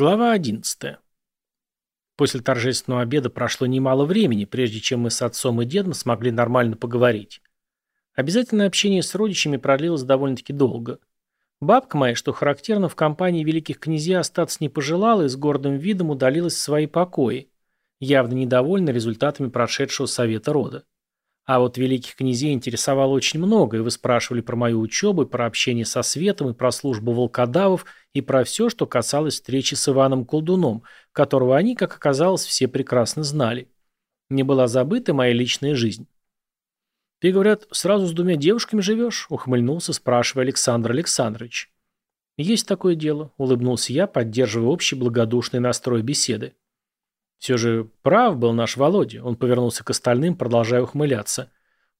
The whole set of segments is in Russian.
Глава 11. После торжественного обеда прошло немало времени, прежде чем мы с отцом и дедом смогли нормально поговорить. Обязательное общение с родичами продлилось довольно-таки долго. Бабка моя, что характерно, в компании великих князей остаться не пожелала и с гордым видом удалилась в свои покои, явно недовольна результатами прошедшего совета рода. А вот великих князей интересовало очень много, и вы спрашивали про мою учебу, про общение со светом, и про службу волкодавов, и про все, что касалось встречи с Иваном Колдуном, которого они, как оказалось, все прекрасно знали. Не была забыта моя личная жизнь. «Ты, говорят, сразу с двумя девушками живешь?» — ухмыльнулся, спрашивая Александр Александрович. «Есть такое дело», — улыбнулся я, поддерживая общий благодушный настрой беседы. Все же прав был наш Володя. Он повернулся к остальным, продолжая ухмыляться.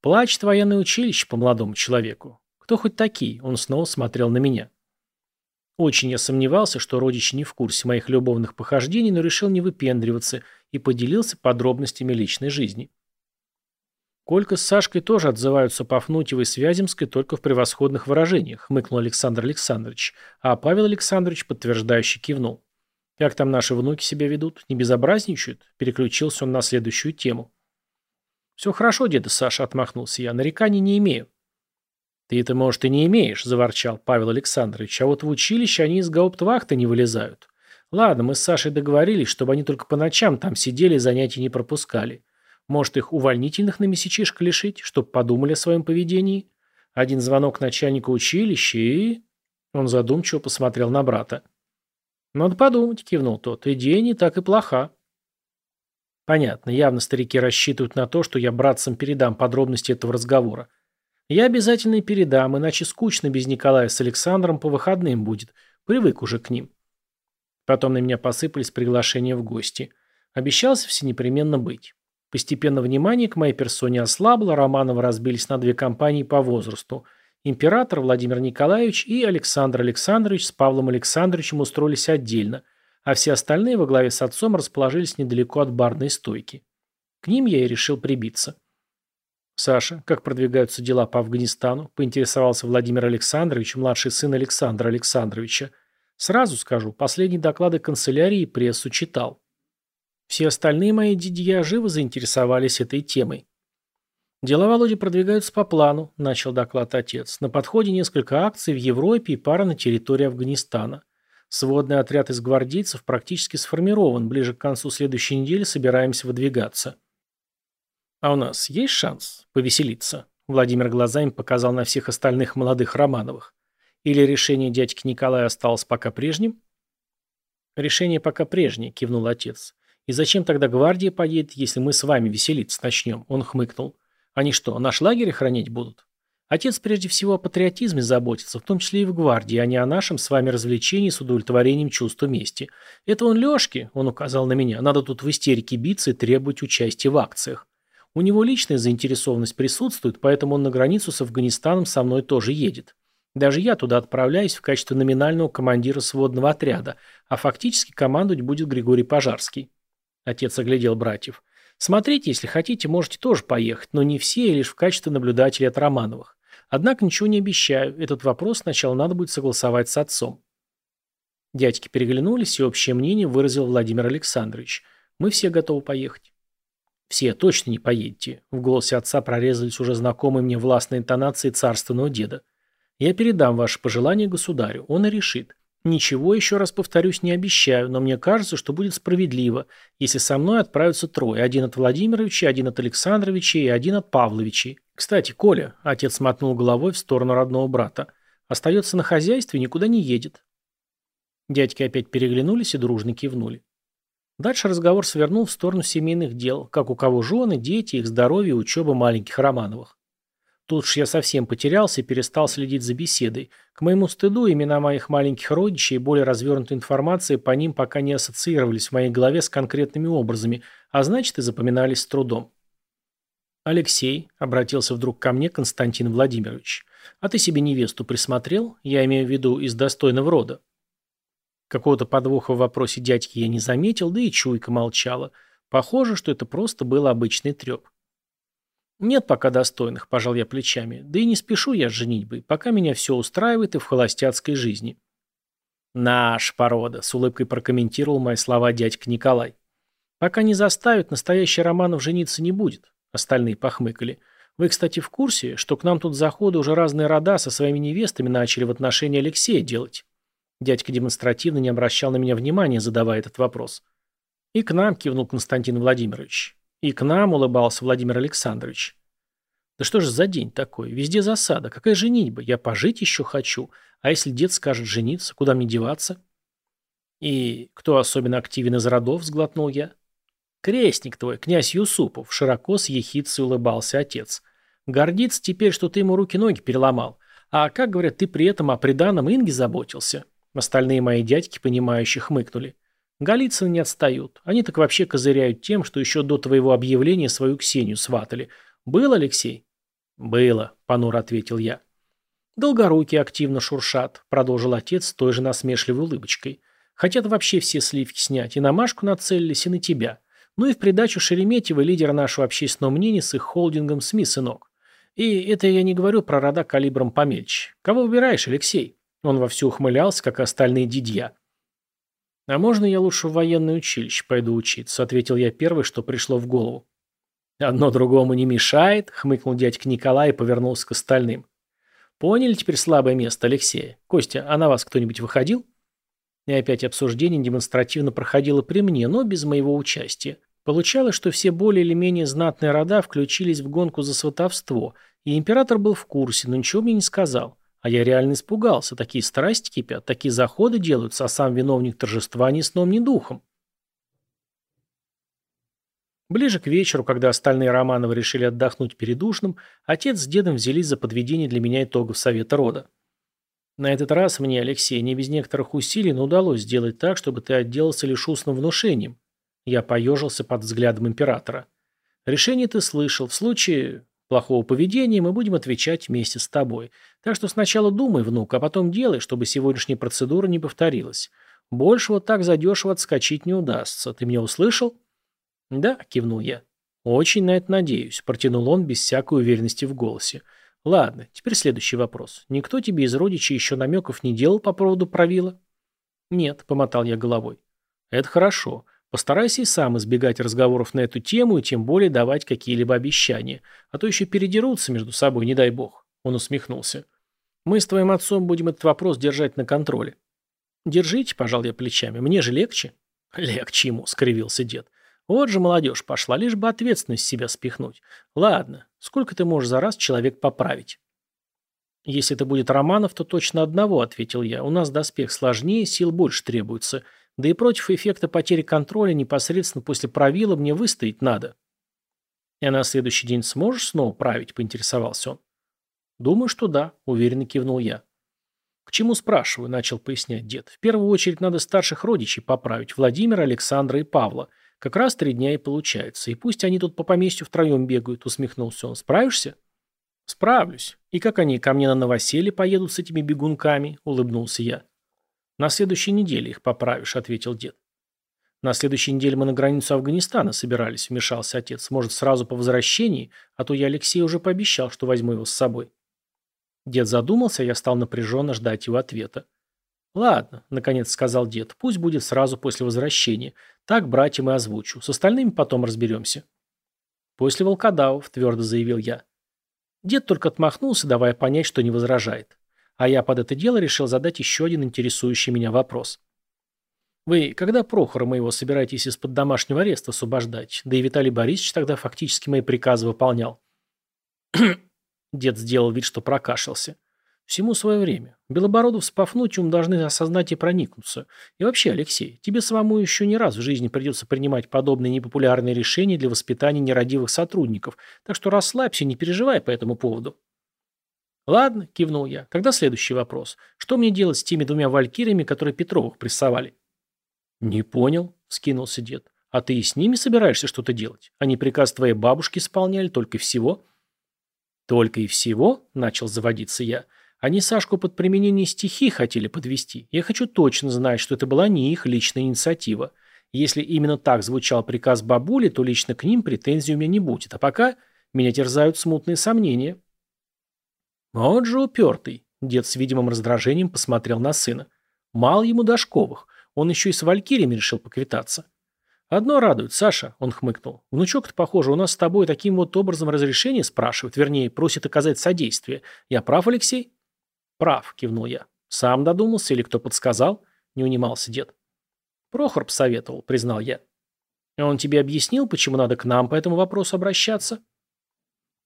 Плачет военное училище по молодому человеку. Кто хоть такие? Он снова смотрел на меня. Очень я сомневался, что родич не в курсе моих любовных похождений, но решил не выпендриваться и поделился подробностями личной жизни. Колька с Сашкой тоже отзываются по Фнутьевой с Вяземской только в превосходных выражениях, хмыкнул Александр Александрович, а Павел Александрович подтверждающе кивнул. «Как там наши внуки себя ведут? Не безобразничают?» Переключился он на следующую тему. «Все хорошо, деда Саша», — отмахнулся я. «Нареканий не имею». «Ты это, может, и не имеешь», — заворчал Павел Александрович. «А вот в училище они из гауптвахты не вылезают. Ладно, мы с Сашей договорились, чтобы они только по ночам там сидели и занятия не пропускали. Может, их увольнительных на месячишко лишить, чтобы подумали о своем поведении? Один звонок начальника училища и...» Он задумчиво посмотрел на брата. «Надо подумать», — кивнул тот. «Идея не так и плоха». Понятно, явно старики рассчитывают на то, что я братцам передам подробности этого разговора. Я обязательно и передам, иначе скучно без Николая с Александром по выходным будет. Привык уже к ним. Потом на меня посыпались приглашения в гости. Обещался все непременно быть. Постепенно внимание к моей персоне ослабло, Романовы разбились на две компании по возрасту – Император Владимир Николаевич и Александр Александрович с Павлом Александровичем устроились отдельно, а все остальные во главе с отцом расположились недалеко от барной стойки. К ним я и решил прибиться. «Саша, как продвигаются дела по Афганистану?» – поинтересовался Владимир Александрович, младший сын Александра Александровича. «Сразу скажу, последние доклады канцелярии прессу читал. Все остальные мои дядья живо заинтересовались этой темой. «Дела Володи продвигаются по плану», – начал доклад отец. «На подходе несколько акций в Европе и пара на территории Афганистана. Сводный отряд из гвардейцев практически сформирован. Ближе к концу следующей недели собираемся выдвигаться». «А у нас есть шанс повеселиться?» Владимир глазами показал на всех остальных молодых Романовых. «Или решение дядьки Николая осталось пока прежним?» «Решение пока прежнее», – кивнул отец. «И зачем тогда гвардия поедет, если мы с вами веселиться начнем?» Он хмыкнул. Они что, наш лагерь охранять будут? Отец прежде всего о патриотизме заботится, в том числе и в гвардии, а не о нашем с вами развлечении с удовлетворением чувства мести. Это он Лешке, он указал на меня, надо тут в истерике биться и требовать участия в акциях. У него личная заинтересованность присутствует, поэтому он на границу с Афганистаном со мной тоже едет. Даже я туда отправляюсь в качестве номинального командира сводного отряда, а фактически командовать будет Григорий Пожарский. Отец оглядел братьев. Смотрите, если хотите, можете тоже поехать, но не все, а лишь в качестве наблюдателей от Романовых. Однако ничего не обещаю, этот вопрос сначала надо будет согласовать с отцом. Дядьки переглянулись, и общее мнение выразил Владимир Александрович. Мы все готовы поехать. Все точно не поедете. В голосе отца прорезались уже знакомые мне властные интонации царственного деда. Я передам ваши пожелания государю, он и решит. Ничего, еще раз повторюсь, не обещаю, но мне кажется, что будет справедливо, если со мной отправятся трое. Один от Владимировича, один от Александровича и один от Павловичей. Кстати, Коля, отец мотнул головой в сторону родного брата, остается на хозяйстве никуда не едет. Дядьки опять переглянулись и дружно кивнули. Дальше разговор свернул в сторону семейных дел, как у кого жены, дети, их здоровье и учеба маленьких Романовых. Тут уж я совсем потерялся и перестал следить за беседой. К моему стыду имена моих маленьких родичей и более развернутая информация по ним пока не ассоциировались в моей голове с конкретными образами, а значит и запоминались с трудом. «Алексей», — обратился вдруг ко мне Константин Владимирович, — «а ты себе невесту присмотрел? Я имею в виду из достойного рода». Какого-то подвоха в вопросе дядьки я не заметил, да и чуйка молчала. Похоже, что это просто был обычный треп. «Нет пока достойных», – пожал я плечами. «Да и не спешу я с женитьбой, пока меня все устраивает и в холостяцкой жизни». Наш порода, с улыбкой прокомментировал мои слова дядька Николай. Пока не заставят, настоящий Романов жениться не будет. Остальные похмыкали. Вы, кстати, в курсе, что к нам тут заходы уже разные рода со своими невестами начали в отношении Алексея делать? Дядька демонстративно не обращал на меня внимания, задавая этот вопрос. И к нам, кивнул Константин Владимирович. И к нам улыбался Владимир Александрович. Да что же за день такой? Везде засада. Какая женитьба? Я пожить еще хочу. А если дед скажет жениться, куда мне деваться? И кто особенно активен из родов, сглотнул я. Крестник твой, князь Юсупов, широко с ехидцей улыбался отец. Гордится теперь, что ты ему руки-ноги переломал. А как, говорят, ты при этом о приданом Инге заботился? Остальные мои дядьки, понимающие, хмыкнули. Голицыны не отстают. Они так вообще козыряют тем, что еще до твоего объявления свою Ксению сватали. Был, Алексей? Было, понуро ответил я. Долгоруки активно шуршат, продолжил отец с той же насмешливой улыбочкой. Хотят вообще все сливки снять, и на Машку нацелились, и на тебя. Ну и в придачу Шереметьева, лидера нашего общественного мнения с их холдингом СМИ, сынок. И это я не говорю про рода калибром помельче. Кого выбираешь, Алексей? Он вовсю ухмылялся, как остальные дидья. «А можно я лучше в военное училище пойду учиться?» – ответил я первый, что пришло в голову. «Одно другому не мешает», – хмыкнул дядька Николай и повернулся к остальным. «Поняли теперь слабое место Алексея? Костя, а на вас кто-нибудь выходил?» И опять обсуждение демонстративно проходило при мне, но без моего участия. Получалось, что все более или менее знатные рода включились в гонку за сватовство, и император был в курсе, но ничего мне не сказал. А я реально испугался. Такие страсти кипят, такие заходы делаются, а сам виновник торжества ни сном, ни духом. Ближе к вечеру, когда остальные Романовы решили отдохнуть перед ужином, отец с дедом взялись за подведение для меня итогов совета рода. На этот раз мне, Алексей, не без некоторых усилий, но удалось сделать так, чтобы ты отделался лишь устным внушением. Я поежился под взглядом императора. Решение ты слышал. В случае плохого поведения мы будем отвечать вместе с тобой. Так что сначала думай, внук, а потом делай, чтобы сегодняшняя процедура не повторилась. Больше вот так задешево отскочить не удастся. Ты меня услышал?» «Да», — кивнул я. «Очень на это надеюсь», — протянул он без всякой уверенности в голосе. «Ладно, теперь следующий вопрос. Никто тебе из родичей еще намеков не делал по поводу правила?» «Нет», — помотал я головой. «Это хорошо. Постарайся и сам избегать разговоров на эту тему и тем более давать какие-либо обещания. А то еще передерутся между собой, не дай бог. Он усмехнулся. Мы с твоим отцом будем этот вопрос держать на контроле. Держите, пожал я плечами. Мне же легче. Легче ему, скривился дед. Вот же молодежь пошла, лишь бы ответственность себя спихнуть. Ладно, сколько ты можешь за раз человек поправить? Если это будет Романов, то точно одного, ответил я. У нас доспех сложнее, сил больше требуется. Да и против эффекта потери контроля непосредственно после правила мне выстоять надо. И на следующий день сможешь снова править, поинтересовался он. Думаю, что да, уверенно кивнул я. К чему спрашиваю, начал пояснять дед. В первую очередь надо старших родичей поправить, Владимира, Александра и Павла. Как раз три дня и получается. И пусть они тут по поместью втроем бегают, усмехнулся он. Справишься? Справлюсь. И как они ко мне на новоселье поедут с этими бегунками, улыбнулся я. «На следующей неделе их поправишь», — ответил дед. «На следующей неделе мы на границу Афганистана собирались», — вмешался отец. «Может, сразу по возвращении? А то я Алексею уже пообещал, что возьму его с собой». Дед задумался, я стал напряженно ждать его ответа. «Ладно», — наконец сказал дед, — «пусть будет сразу после возвращения. Так братьям и озвучу. С остальными потом разберемся». «После волкодавов», — твердо заявил я. Дед только отмахнулся, давая понять, что не возражает. А я под это дело решил задать еще один интересующий меня вопрос. Вы когда Прохора моего собираетесь из-под домашнего ареста освобождать? Да и Виталий Борисович тогда фактически мои приказы выполнял. Дед сделал вид, что прокашлялся. Всему свое время. Белобородов с Пафнутиум должны осознать и проникнуться. И вообще, Алексей, тебе самому еще не раз в жизни придется принимать подобные непопулярные решения для воспитания нерадивых сотрудников, так что расслабься, не переживай по этому поводу. «Ладно», – кивнул я. «Тогда следующий вопрос. Что мне делать с теми двумя валькириями, которые Петровых прессовали?» «Не понял», – скинулся дед. «А ты и с ними собираешься что-то делать? Они приказ твоей бабушки исполняли только всего?» «Только и всего?» – начал заводиться я. «Они Сашку под применение стихи хотели подвести. Я хочу точно знать, что это была не их личная инициатива. Если именно так звучал приказ бабули, то лично к ним претензий у меня не будет. А пока меня терзают смутные сомнения». «Вот же упертый!» Дед с видимым раздражением посмотрел на сына. Мало ему Дашковых. Он еще и с Валькириями решил поквитаться. «Одно радует, Саша», — он хмыкнул. «Внучок-то, похоже, у нас с тобой таким вот образом разрешение спрашивает, вернее, просит оказать содействие. Я прав, Алексей?» «Прав», — кивнул я. «Сам додумался или кто подсказал?» — не унимался дед. «Прохор посоветовал», — признал я. «Он тебе объяснил, почему надо к нам по этому вопросу обращаться?»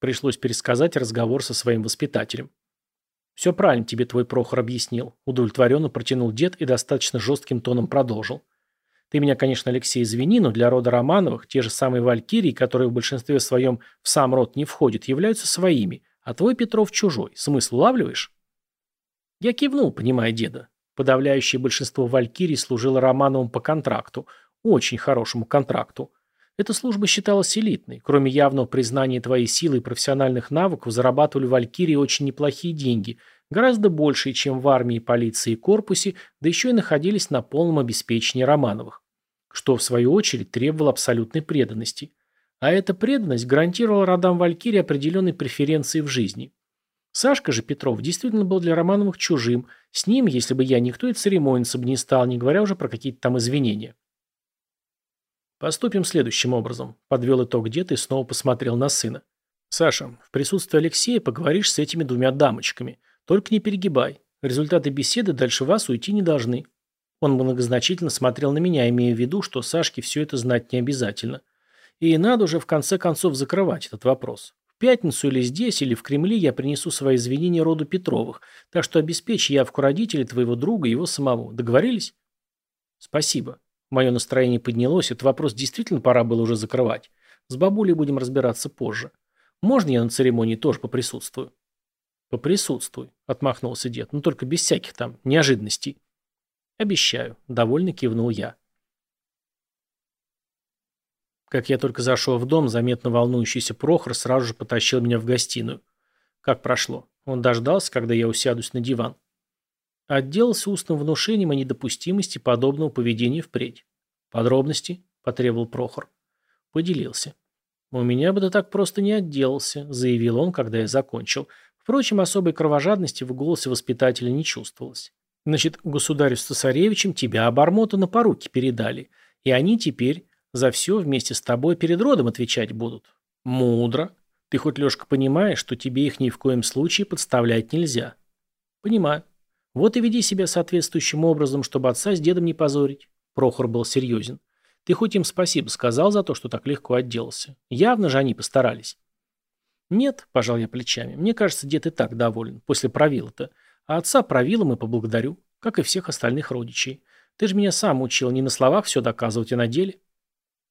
Пришлось пересказать разговор со своим воспитателем. «Все правильно тебе твой Прохор объяснил», — удовлетворенно протянул дед и достаточно жестким тоном продолжил. Ты меня, конечно, Алексей, извини, но для рода Романовых те же самые валькирии, которые в большинстве своем в сам род не входят, являются своими, а твой Петров чужой. Смысл улавливаешь? Я кивнул, понимая деда. Подавляющее большинство валькирий служило Романовым по контракту, очень хорошему контракту. Эта служба считалась элитной. Кроме явного признания твоей силы и профессиональных навыков, зарабатывали валькирии очень неплохие деньги – гораздо большие, чем в армии, полиции и корпусе, да еще и находились на полном обеспечении Романовых что в свою очередь требовало абсолютной преданности. А эта преданность гарантировала родам Валькирии определенные преференции в жизни. Сашка же Петров действительно был для Романовых чужим, с ним, если бы я, никто и церемониться бы не стал, не говоря уже про какие-то там извинения. Поступим следующим образом. Подвел итог дед и снова посмотрел на сына. Саша, в присутствии Алексея поговоришь с этими двумя дамочками. Только не перегибай. Результаты беседы дальше вас уйти не должны. Он многозначительно смотрел на меня, имея в виду, что Сашке все это знать не обязательно. И надо уже в конце концов закрывать этот вопрос. В пятницу или здесь, или в Кремле я принесу свои извинения роду Петровых, так что обеспечь явку родителей твоего друга и его самого. Договорились? Спасибо. Мое настроение поднялось, этот вопрос действительно пора было уже закрывать. С бабулей будем разбираться позже. Можно я на церемонии тоже поприсутствую? Поприсутствуй, отмахнулся дед, но только без всяких там неожиданностей. «Обещаю», – довольно кивнул я. Как я только зашел в дом, заметно волнующийся Прохор сразу же потащил меня в гостиную. Как прошло? Он дождался, когда я усядусь на диван. Отделался устным внушением о недопустимости подобного поведения впредь. «Подробности?» – потребовал Прохор. Поделился. «У меня бы ты так просто не отделался», – заявил он, когда я закончил. Впрочем, особой кровожадности в голосе воспитателя не чувствовалось. Значит, государю с цесаревичем тебя обормота на поруки передали, и они теперь за все вместе с тобой перед родом отвечать будут. Мудро. Ты хоть, Лешка, понимаешь, что тебе их ни в коем случае подставлять нельзя? Понимаю. Вот и веди себя соответствующим образом, чтобы отца с дедом не позорить. Прохор был серьезен. Ты хоть им спасибо сказал за то, что так легко отделался. Явно же они постарались. Нет, пожал я плечами. Мне кажется, дед и так доволен, после правила-то. А отца правилом и поблагодарю, как и всех остальных родичей. Ты же меня сам учил не на словах все доказывать, а на деле.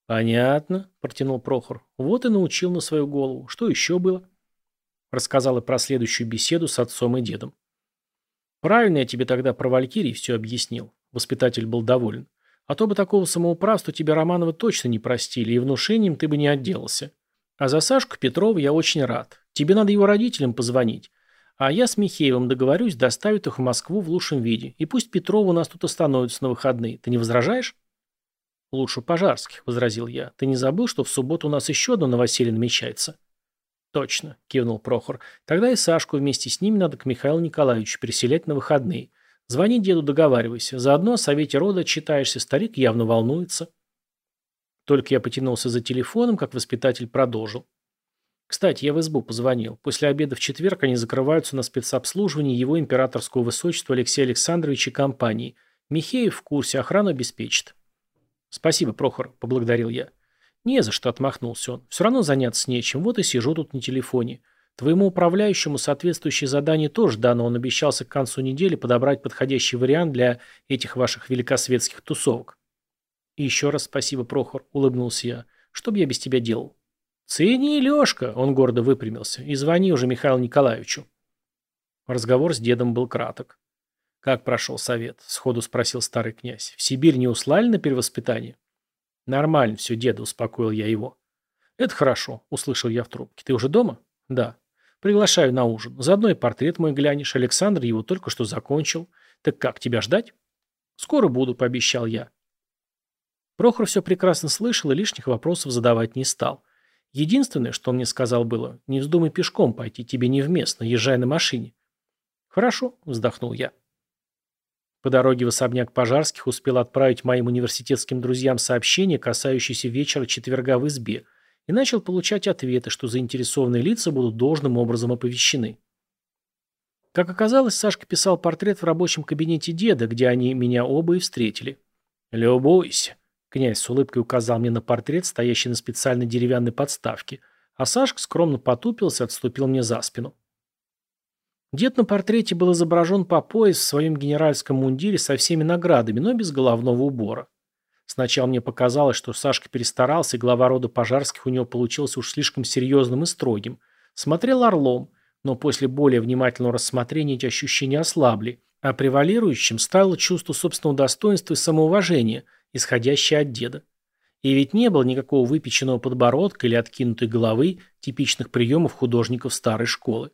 Понятно, протянул Прохор. Вот и научил на свою голову. Что еще было? Рассказал и про следующую беседу с отцом и дедом. Правильно я тебе тогда про Валькирий все объяснил. Воспитатель был доволен. А то бы такого самоуправства тебя Романова точно не простили, и внушением ты бы не отделался. А за Сашку Петрова я очень рад. Тебе надо его родителям позвонить. А я с Михеевым договорюсь доставить их в Москву в лучшем виде. И пусть Петрова у нас тут остановится на выходные. Ты не возражаешь? Лучше пожарских, возразил я. Ты не забыл, что в субботу у нас еще одно новоселье намечается? Точно, кивнул Прохор. Тогда и Сашку вместе с ними надо к Михаилу Николаевичу переселять на выходные. Звони деду, договаривайся. Заодно о совете рода читаешься, старик явно волнуется. Только я потянулся за телефоном, как воспитатель продолжил. Кстати, я в СБУ позвонил. После обеда в четверг они закрываются на спецобслуживании его императорского высочества Алексея Александровича компании. Михеев в курсе, охрану обеспечит. Спасибо, Прохор, поблагодарил я. Не за что, отмахнулся он. Все равно заняться нечем, вот и сижу тут на телефоне. Твоему управляющему соответствующее задание тоже дано, он обещался к концу недели подобрать подходящий вариант для этих ваших великосветских тусовок. И еще раз спасибо, Прохор, улыбнулся я. Что бы я без тебя делал? «Цени, Лешка!» – он гордо выпрямился. «И звони уже Михаилу Николаевичу». Разговор с дедом был краток. «Как прошел совет?» – сходу спросил старый князь. «В Сибирь не услали на перевоспитание?» «Нормально все, деда», – успокоил я его. «Это хорошо», – услышал я в трубке. «Ты уже дома?» «Да». «Приглашаю на ужин. Заодно и портрет мой глянешь. Александр его только что закончил. Так как, тебя ждать?» «Скоро буду», – пообещал я. Прохор все прекрасно слышал и лишних вопросов задавать не стал. Единственное, что он мне сказал было, не вздумай пешком пойти, тебе невместно, езжай на машине. Хорошо, вздохнул я. По дороге в особняк Пожарских успел отправить моим университетским друзьям сообщение, касающееся вечера четверга в избе, и начал получать ответы, что заинтересованные лица будут должным образом оповещены. Как оказалось, Сашка писал портрет в рабочем кабинете деда, где они меня оба и встретили. «Любуйся», — князь с улыбкой указал мне на портрет, стоящий на специальной деревянной подставке, а Сашка скромно потупился и отступил мне за спину. Дед на портрете был изображен по пояс в своем генеральском мундире со всеми наградами, но без головного убора. Сначала мне показалось, что Сашка перестарался, и глава рода пожарских у него получился уж слишком серьезным и строгим. Смотрел орлом, но после более внимательного рассмотрения эти ощущения ослабли, а превалирующим стало чувство собственного достоинства и самоуважения, исходящее от деда. И ведь не было никакого выпеченного подбородка или откинутой головы, типичных приемов художников старой школы.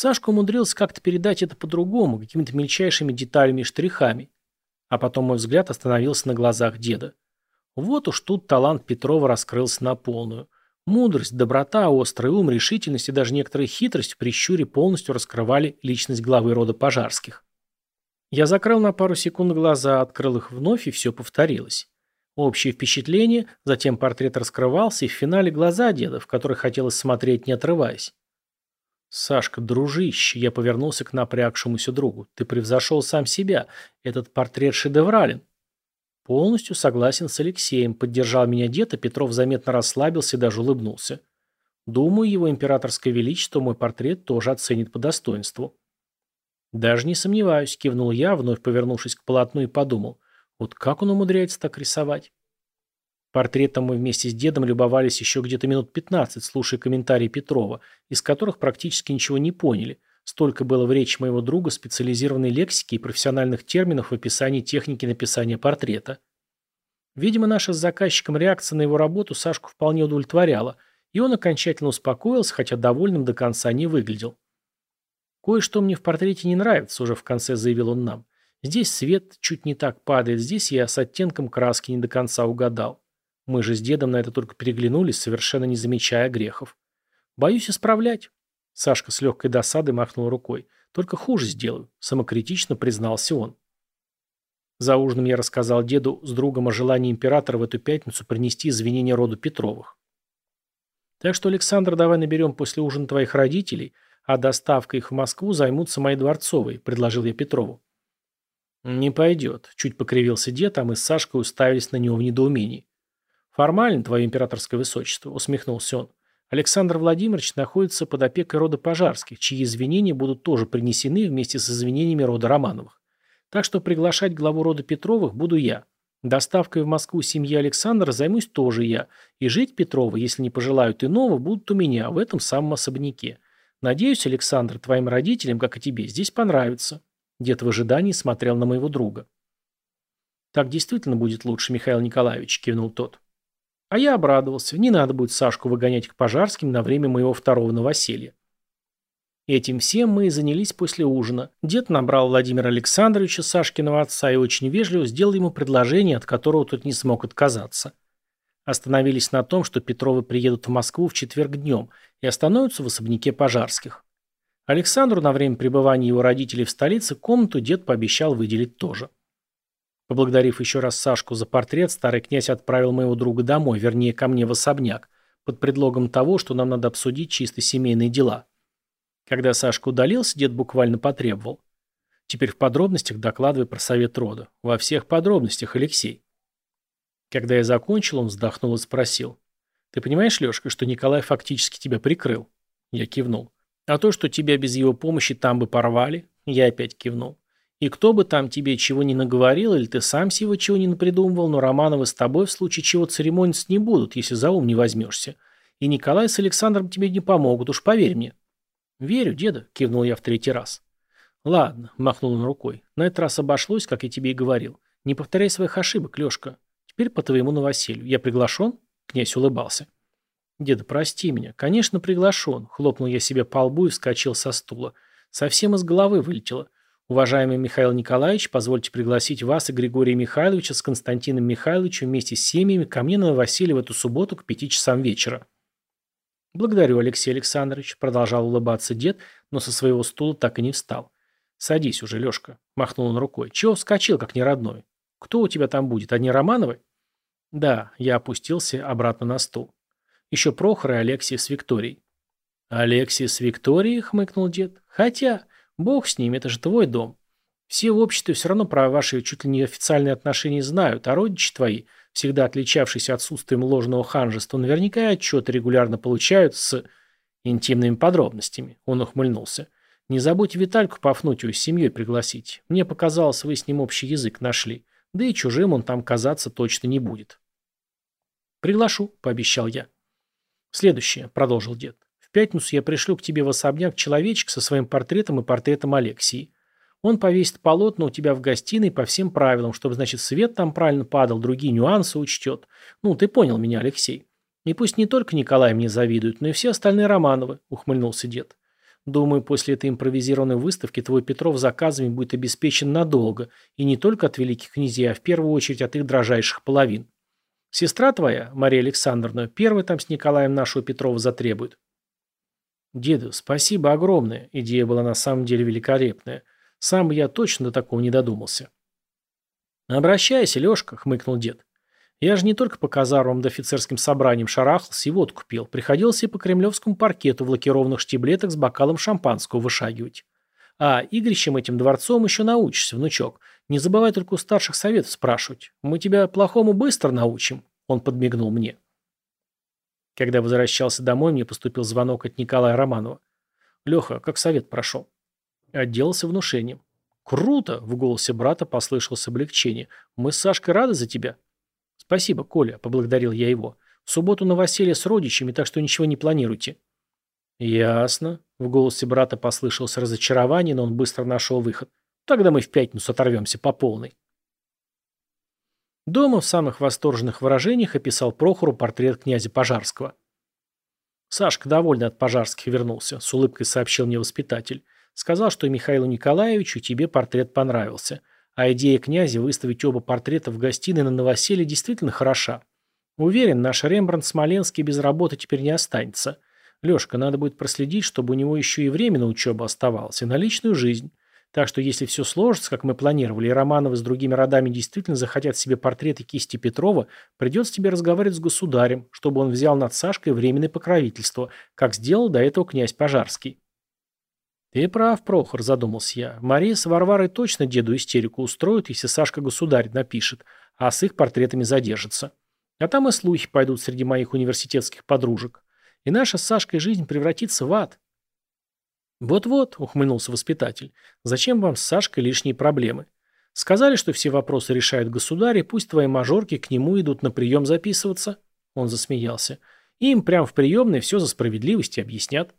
Сашка умудрился как-то передать это по-другому, какими-то мельчайшими деталями и штрихами. А потом мой взгляд остановился на глазах деда. Вот уж тут талант Петрова раскрылся на полную. Мудрость, доброта, острый ум, решительность и даже некоторая хитрость в прищуре полностью раскрывали личность главы рода пожарских. Я закрыл на пару секунд глаза, открыл их вновь, и все повторилось. Общее впечатление, затем портрет раскрывался, и в финале глаза деда, в которые хотелось смотреть, не отрываясь. «Сашка, дружище!» Я повернулся к напрягшемуся другу. «Ты превзошел сам себя. Этот портрет шедеврален». «Полностью согласен с Алексеем», — поддержал меня дед, а Петров заметно расслабился и даже улыбнулся. «Думаю, его императорское величество мой портрет тоже оценит по достоинству». «Даже не сомневаюсь», — кивнул я, вновь повернувшись к полотну и подумал. «Вот как он умудряется так рисовать?» Портретом мы вместе с дедом любовались еще где-то минут 15, слушая комментарии Петрова, из которых практически ничего не поняли. Столько было в речи моего друга специализированной лексики и профессиональных терминов в описании техники написания портрета. Видимо, наша с заказчиком реакция на его работу Сашку вполне удовлетворяла, и он окончательно успокоился, хотя довольным до конца не выглядел. «Кое-что мне в портрете не нравится», — уже в конце заявил он нам. «Здесь свет чуть не так падает, здесь я с оттенком краски не до конца угадал. Мы же с дедом на это только переглянулись, совершенно не замечая грехов. Боюсь исправлять. Сашка с легкой досадой махнул рукой. Только хуже сделаю, самокритично признался он. За ужином я рассказал деду с другом о желании императора в эту пятницу принести извинения роду Петровых. Так что, Александр, давай наберем после ужина твоих родителей, а доставкой их в Москву займутся мои дворцовые, предложил я Петрову. Не пойдет, чуть покривился дед, а мы с Сашкой уставились на него в недоумении. «Формально, твое императорское высочество», — усмехнулся он. «Александр Владимирович находится под опекой рода Пожарских, чьи извинения будут тоже принесены вместе с извинениями рода Романовых. Так что приглашать главу рода Петровых буду я. Доставкой в Москву семьи Александра займусь тоже я, и жить Петровы, если не пожелают иного, будут у меня, в этом самом особняке. Надеюсь, Александр, твоим родителям, как и тебе, здесь понравится». Дед в ожидании смотрел на моего друга. «Так действительно будет лучше, Михаил Николаевич», — кивнул тот. А я обрадовался. Не надо будет Сашку выгонять к пожарским на время моего второго новоселья. Этим всем мы и занялись после ужина. Дед набрал Владимира Александровича, Сашкиного отца, и очень вежливо сделал ему предложение, от которого тот не смог отказаться. Остановились на том, что Петровы приедут в Москву в четверг днем и остановятся в особняке пожарских. Александру на время пребывания его родителей в столице комнату дед пообещал выделить тоже. Поблагодарив еще раз Сашку за портрет, старый князь отправил моего друга домой, вернее, ко мне в особняк, под предлогом того, что нам надо обсудить чисто семейные дела. Когда Сашка удалился, дед буквально потребовал. Теперь в подробностях докладывай про совет рода. Во всех подробностях, Алексей. Когда я закончил, он вздохнул и спросил. Ты понимаешь, Лешка, что Николай фактически тебя прикрыл? Я кивнул. А то, что тебя без его помощи там бы порвали? Я опять кивнул. И кто бы там тебе чего ни наговорил, или ты сам себе чего не напридумывал, но Романовы с тобой в случае чего церемониться не будут, если за ум не возьмешься. И Николай с Александром тебе не помогут, уж поверь мне. Верю, деда, кивнул я в третий раз. Ладно, махнул он рукой. На этот раз обошлось, как я тебе и говорил. Не повторяй своих ошибок, Лешка. Теперь по твоему новоселью. Я приглашен? Князь улыбался. Деда, прости меня. Конечно, приглашен. Хлопнул я себе по лбу и вскочил со стула. Совсем из головы вылетело. Уважаемый Михаил Николаевич, позвольте пригласить вас и Григория Михайловича с Константином Михайловичем вместе с семьями ко мне на новоселье в эту субботу к пяти часам вечера. Благодарю, Алексей Александрович, продолжал улыбаться дед, но со своего стула так и не встал. Садись уже, Лешка, махнул он рукой. Чего вскочил, как неродной? Кто у тебя там будет, одни Романовы? Да, я опустился обратно на стул. Еще Прохор и Алексей с Викторией. Алексей с Викторией, хмыкнул дед. Хотя, бог с ними, это же твой дом. Все в обществе все равно про ваши чуть ли не официальные отношения знают, а родичи твои, всегда отличавшиеся отсутствием ложного ханжества, наверняка отчеты регулярно получают с интимными подробностями. Он ухмыльнулся. Не забудь Витальку Пафнутию с семьей пригласить. Мне показалось, вы с ним общий язык нашли. Да и чужим он там казаться точно не будет. «Приглашу», — пообещал я. «Следующее», — продолжил дед. «В пятницу я пришлю к тебе в особняк человечек со своим портретом и портретом Алексии. Он повесит полотна у тебя в гостиной по всем правилам, чтобы, значит, свет там правильно падал, другие нюансы учтет. Ну, ты понял меня, Алексей. И пусть не только Николай мне завидует, но и все остальные Романовы», — ухмыльнулся дед. «Думаю, после этой импровизированной выставки твой Петров заказами будет обеспечен надолго, и не только от великих князей, а в первую очередь от их дрожайших половин. Сестра твоя, Мария Александровна, первая там с Николаем нашего Петрова затребует». «Деду, спасибо огромное. Идея была на самом деле великолепная. Сам я точно до такого не додумался. «Обращайся, Лешка», — хмыкнул дед. «Я же не только по казармам да офицерским собраниям шарахался и водку пил. Приходилось и по кремлевскому паркету в лакированных штиблетах с бокалом шампанского вышагивать. А игрищем этим дворцом еще научишься, внучок. Не забывай только у старших советов спрашивать. Мы тебя плохому быстро научим», — он подмигнул мне. Когда возвращался домой, мне поступил звонок от Николая Романова. «Леха, как совет прошел?» Отделался внушением. «Круто!» — в голосе брата послышалось облегчение. «Мы с Сашкой рады за тебя». «Спасибо, Коля», — поблагодарил я его. «В субботу новоселье с родичами, так что ничего не планируйте». «Ясно». В голосе брата послышалось разочарование, но он быстро нашел выход. «Тогда мы в пятницу оторвемся по полной». Дома в самых восторженных выражениях описал Прохору портрет князя Пожарского. «Сашка довольно от Пожарских вернулся», — с улыбкой сообщил мне воспитатель. Сказал, что Михаилу Николаевичу тебе портрет понравился. А идея князя выставить оба портрета в гостиной на новоселье действительно хороша. Уверен, наш Рембрандт Смоленский без работы теперь не останется. Лешка, надо будет проследить, чтобы у него еще и время на учебу оставалось, и на личную жизнь. Так что если все сложится, как мы планировали, и Романовы с другими родами действительно захотят себе портреты кисти Петрова, придется тебе разговаривать с государем, чтобы он взял над Сашкой временное покровительство, как сделал до этого князь Пожарский. «Ты прав, Прохор», — задумался я. «Мария с Варварой точно деду истерику устроит, если Сашка государь напишет, а с их портретами задержится. А там и слухи пойдут среди моих университетских подружек. И наша с Сашкой жизнь превратится в ад». «Вот-вот», — ухмыльнулся воспитатель, — «зачем вам с Сашкой лишние проблемы? Сказали, что все вопросы решают государь, и пусть твои мажорки к нему идут на прием записываться». Он засмеялся. «Им прямо в приемной все за справедливость объяснят».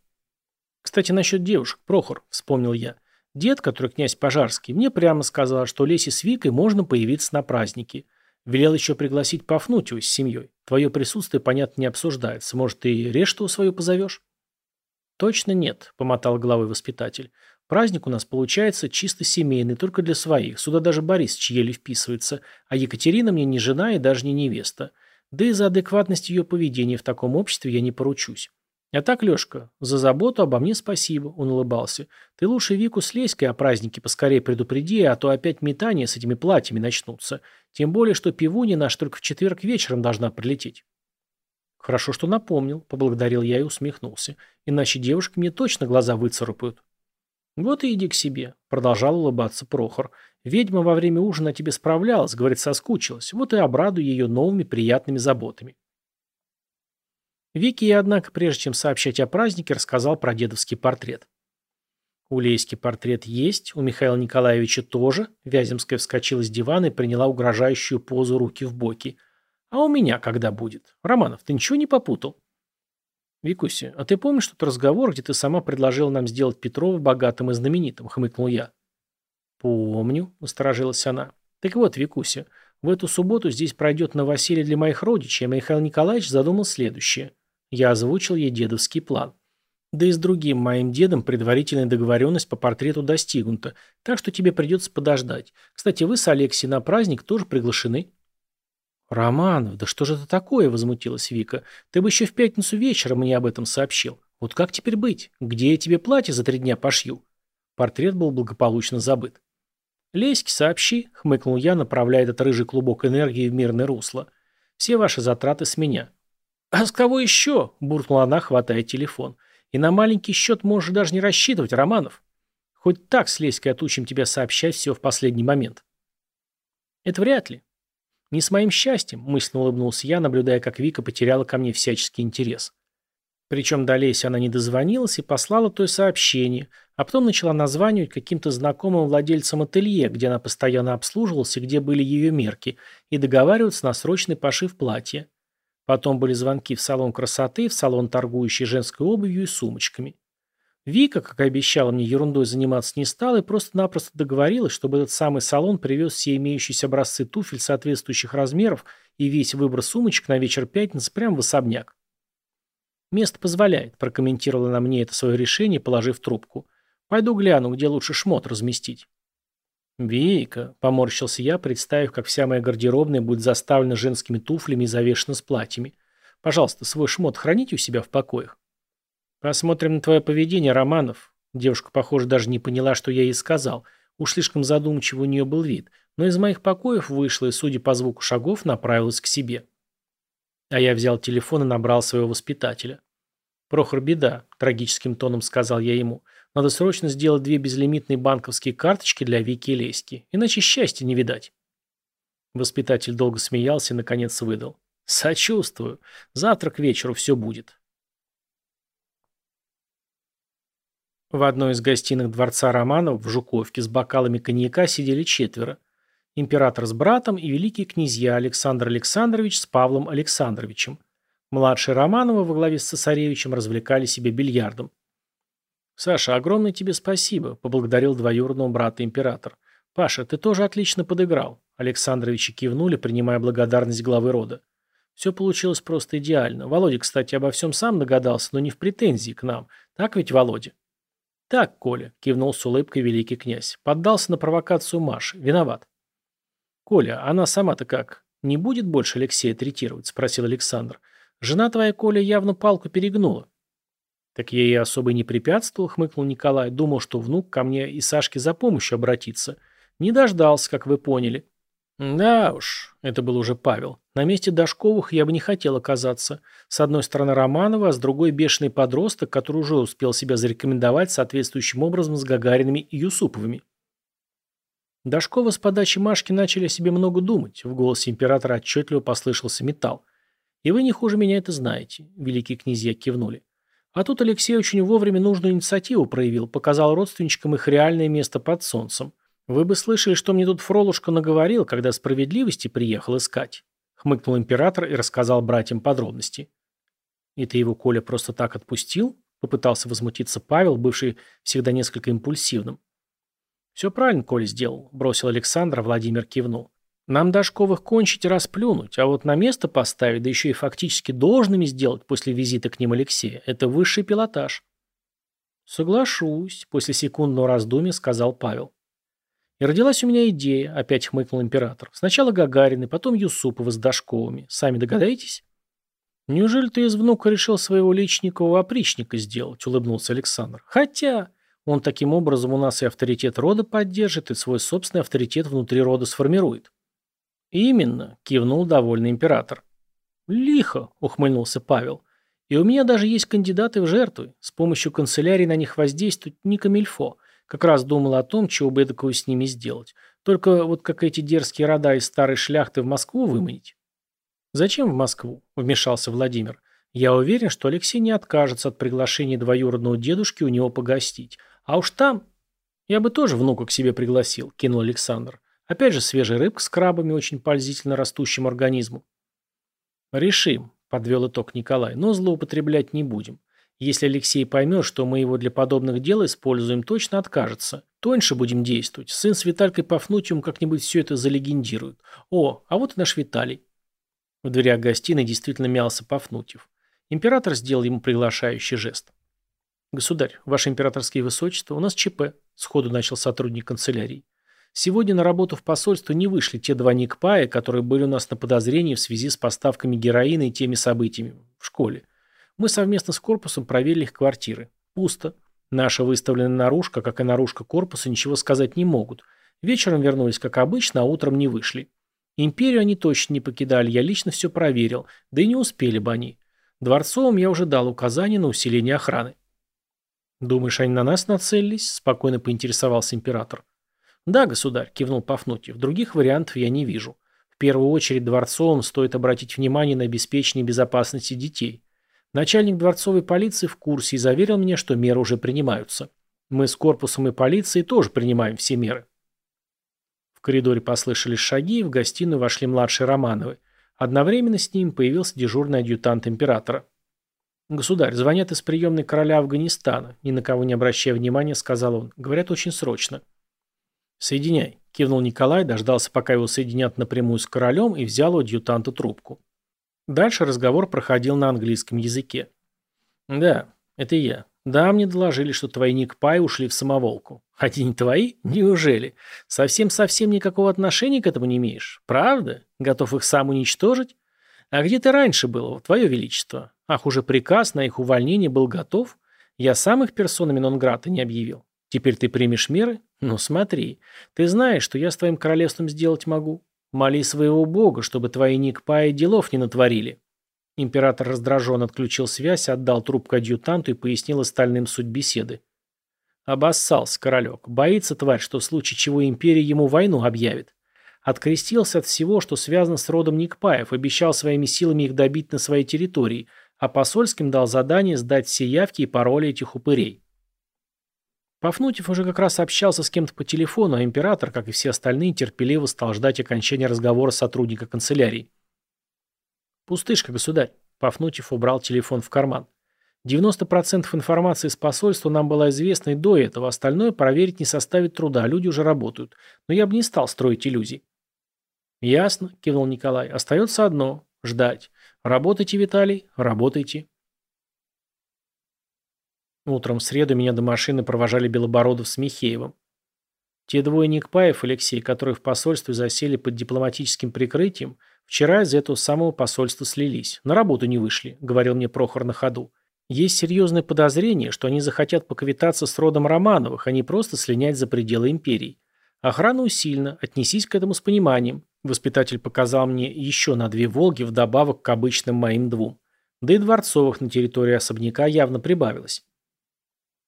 Кстати, насчет девушек, Прохор, вспомнил я. Дед, который князь Пожарский, мне прямо сказал, что Лесе с Викой можно появиться на празднике. Велел еще пригласить Пафнутию с семьей. Твое присутствие, понятно, не обсуждается. Может, ты Рештову свою позовешь? Точно нет, помотал головой воспитатель. Праздник у нас получается чисто семейный, только для своих. Сюда даже Борис еле вписывается. А Екатерина мне не жена и даже не невеста. Да и за адекватность ее поведения в таком обществе я не поручусь. «А так, Лешка, за заботу обо мне спасибо», — он улыбался. «Ты лучше Вику с Леськой о празднике поскорее предупреди, а то опять метания с этими платьями начнутся. Тем более, что пивунья наш только в четверг вечером должна прилететь». «Хорошо, что напомнил», — поблагодарил я и усмехнулся. «Иначе девушки мне точно глаза выцарапают». «Вот и иди к себе», — продолжал улыбаться Прохор. «Ведьма во время ужина тебе справлялась, говорит, соскучилась. Вот и обрадуй ее новыми приятными заботами». Вики однако, прежде чем сообщать о празднике, рассказал про дедовский портрет. У Лейский портрет есть, у Михаила Николаевича тоже. Вяземская вскочила с дивана и приняла угрожающую позу руки в боки. А у меня когда будет? Романов, ты ничего не попутал? Викуся, а ты помнишь тот разговор, где ты сама предложила нам сделать Петрова богатым и знаменитым, хмыкнул я. Помню, насторожилась она. Так вот, Викуся, в эту субботу здесь пройдет новоселье для моих родичей, а Михаил Николаевич задумал следующее. Я озвучил ей дедовский план. Да и с другим моим дедом предварительная договоренность по портрету достигнута, так что тебе придется подождать. Кстати, вы с Алексей на праздник тоже приглашены. «Романов, да что же это такое?» – возмутилась Вика. «Ты бы еще в пятницу вечером мне об этом сообщил. Вот как теперь быть? Где я тебе платье за три дня пошью?» Портрет был благополучно забыт. «Леське сообщи», — хмыкнул я, направляя этот рыжий клубок энергии в мирное русло. «Все ваши затраты с меня». «А с кого еще?» — буркнула она, хватая телефон. «И на маленький счет можешь даже не рассчитывать, Романов. Хоть так с Леськой отучим тебя сообщать все в последний момент». «Это вряд ли. Не с моим счастьем», — мысленно улыбнулся я, наблюдая, как Вика потеряла ко мне всяческий интерес. Причем до Леси она не дозвонилась и послала то сообщение, а потом начала названивать каким-то знакомым владельцам ателье, где она постоянно обслуживалась и где были ее мерки, и договариваться на срочный пошив платья. Потом были звонки в салон красоты, в салон, торгующий женской обувью и сумочками. Вика, как и обещала мне, ерундой заниматься не стала и просто-напросто договорилась, чтобы этот самый салон привез все имеющиеся образцы туфель соответствующих размеров и весь выбор сумочек на вечер пятницы прямо в особняк. «Место позволяет», – прокомментировала на мне это свое решение, положив трубку. «Пойду гляну, где лучше шмот разместить». «Вейка», – поморщился я, представив, как вся моя гардеробная будет заставлена женскими туфлями и завешена с платьями. «Пожалуйста, свой шмот храните у себя в покоях». «Посмотрим на твое поведение, Романов». Девушка, похоже, даже не поняла, что я ей сказал. Уж слишком задумчивый у нее был вид. Но из моих покоев вышла и, судя по звуку шагов, направилась к себе. А я взял телефон и набрал своего воспитателя. «Прохор, беда», – трагическим тоном сказал я ему. «Надо срочно сделать две безлимитные банковские карточки для Вики и Леськи, иначе счастья не видать». Воспитатель долго смеялся и, наконец, выдал. «Сочувствую. Завтра к вечеру все будет». В одной из гостиных дворца Романов в Жуковке с бокалами коньяка сидели четверо – император с братом и великие князья Александр Александрович с Павлом Александровичем. Младший Романова во главе с цесаревичем развлекали себя бильярдом. «Саша, огромное тебе спасибо», – поблагодарил двоюродного брата император. «Паша, ты тоже отлично подыграл». Александровичи кивнули, принимая благодарность главы рода. Все получилось просто идеально. Володя, кстати, обо всем сам догадался, но не в претензии к нам. Так ведь, Володя? Так, Коля, кивнул с улыбкой великий князь. Поддался на провокацию Маши. Виноват. «Коля, она сама-то как? Не будет больше Алексея третировать?» – спросил Александр. «Жена твоя, Коля, явно палку перегнула». «Так я ей особо не препятствовал», – хмыкнул Николай. «Думал, что внук ко мне и Сашке за помощью обратится. Не дождался, как вы поняли». «Да уж», – это был уже Павел. «На месте Дашковых я бы не хотел оказаться. С одной стороны Романова, а с другой бешеный подросток, который уже успел себя зарекомендовать соответствующим образом с Гагариными и Юсуповыми». Дашкова с подачи Машки начали о себе много думать. В голосе императора отчетливо послышался металл. «И вы не хуже меня это знаете», — великие князья кивнули. А тут Алексей очень вовремя нужную инициативу проявил, показал родственничкам их реальное место под солнцем. Вы бы слышали, что мне тут Фролушка наговорил, когда справедливости приехал искать. Хмыкнул император и рассказал братьям подробности. «И ты его, Коля, просто так отпустил?» Попытался возмутиться Павел, бывший всегда несколько импульсивным. «Все правильно Коля сделал», – бросил Александр, а Владимир кивнул. «Нам Дашковых кончить и расплюнуть, а вот на место поставить, да еще и фактически должными сделать после визита к ним Алексея – это высший пилотаж». «Соглашусь», – после секундного раздумья сказал Павел. «И родилась у меня идея», – опять хмыкнул император. «Сначала Гагарины, потом Юсупова с Дашковыми. Сами догадаетесь?» «Неужели ты из внука решил своего личникового опричника сделать?» – улыбнулся Александр. «Хотя...» Он таким образом у нас и авторитет рода поддержит, и свой собственный авторитет внутри рода сформирует. Именно, кивнул довольный император. Лихо, ухмыльнулся Павел. И у меня даже есть кандидаты в жертвы. С помощью канцелярии на них воздействует не камильфо. Как раз думал о том, чего бы такое с ними сделать. Только вот как эти дерзкие рода из старой шляхты в Москву выманить. «Зачем в Москву?» – вмешался Владимир. «Я уверен, что Алексей не откажется от приглашения двоюродного дедушки у него погостить. А уж там... Я бы тоже внука к себе пригласил, кинул Александр. Опять же, свежая рыбка с крабами, очень пользительно растущему организму. Решим, подвел итог Николай, но злоупотреблять не будем. Если Алексей поймет, что мы его для подобных дел используем, точно откажется. Тоньше будем действовать. Сын с Виталькой Пафнутием как-нибудь все это залегендирует. О, а вот и наш Виталий. В дверях гостиной действительно мялся Пафнутьев. Император сделал ему приглашающий жест. «Государь, ваше императорское высочество, у нас ЧП», – сходу начал сотрудник канцелярии. «Сегодня на работу в посольство не вышли те два Никпая, которые были у нас на подозрении в связи с поставками героина и теми событиями в школе. Мы совместно с корпусом проверили их квартиры. Пусто. Наша выставленная наружка, как и наружка корпуса, ничего сказать не могут. Вечером вернулись, как обычно, а утром не вышли. Империю они точно не покидали, я лично все проверил, да и не успели бы они. Дворцовым я уже дал указание на усиление охраны. «Думаешь, они на нас нацелились?» – спокойно поинтересовался император. «Да, государь», – кивнул Пафнутьев, – «других вариантов я не вижу. В первую очередь дворцовым стоит обратить внимание на обеспечение безопасности детей. Начальник дворцовой полиции в курсе и заверил меня, что меры уже принимаются. Мы с корпусом и полицией тоже принимаем все меры». В коридоре послышались шаги, и в гостиную вошли младшие Романовы. Одновременно с ним появился дежурный адъютант императора. «Государь, звонят из приемной короля Афганистана», ни на кого не обращая внимания, сказал он. «Говорят, очень срочно». «Соединяй», – кивнул Николай, дождался, пока его соединят напрямую с королем, и взял у адъютанта трубку. Дальше разговор проходил на английском языке. «Да, это я. Да, мне доложили, что твои Никпай ушли в самоволку. Хотя не твои? Неужели? Совсем-совсем никакого отношения к этому не имеешь? Правда? Готов их сам уничтожить? А где ты раньше был, твое величество? Ах, уже приказ на их увольнение был готов? Я сам их персонами нон-грата не объявил. Теперь ты примешь меры? Ну смотри, ты знаешь, что я с твоим королевством сделать могу. Моли своего бога, чтобы твои Никпаи делов не натворили. Император раздраженно отключил связь, отдал трубку адъютанту и пояснил остальным суть беседы. Обоссался королек. Боится тварь, что в случае чего империя ему войну объявит. Открестился от всего, что связано с родом Никпаев, обещал своими силами их добить на своей территории, а посольским дал задание сдать все явки и пароли этих упырей. Пафнутьев уже как раз общался с кем-то по телефону, а император, как и все остальные, терпеливо стал ждать окончания разговора сотрудника канцелярии. «Пустышка, государь». Пафнутьев убрал телефон в карман. 90% информации с посольства нам была известна и до этого, остальное проверить не составит труда, люди уже работают. Но я бы не стал строить иллюзий. «Ясно», – кивнул Николай. «Остается одно – ждать. Работайте, Виталий, работайте». Утром в среду меня до машины провожали Белобородов с Михеевым. Те двое Никпаев, Алексей, которые в посольстве засели под дипломатическим прикрытием – Вчера из этого самого посольства слились. На работу не вышли, говорил мне Прохор на ходу. Есть серьезное подозрение, что они захотят поквитаться с родом Романовых, а не просто слинять за пределы империи. Охрана усилена, отнесись к этому с пониманием. Воспитатель показал мне еще на две «Волги» вдобавок к обычным моим двум. Да и дворцовых на территории особняка явно прибавилось.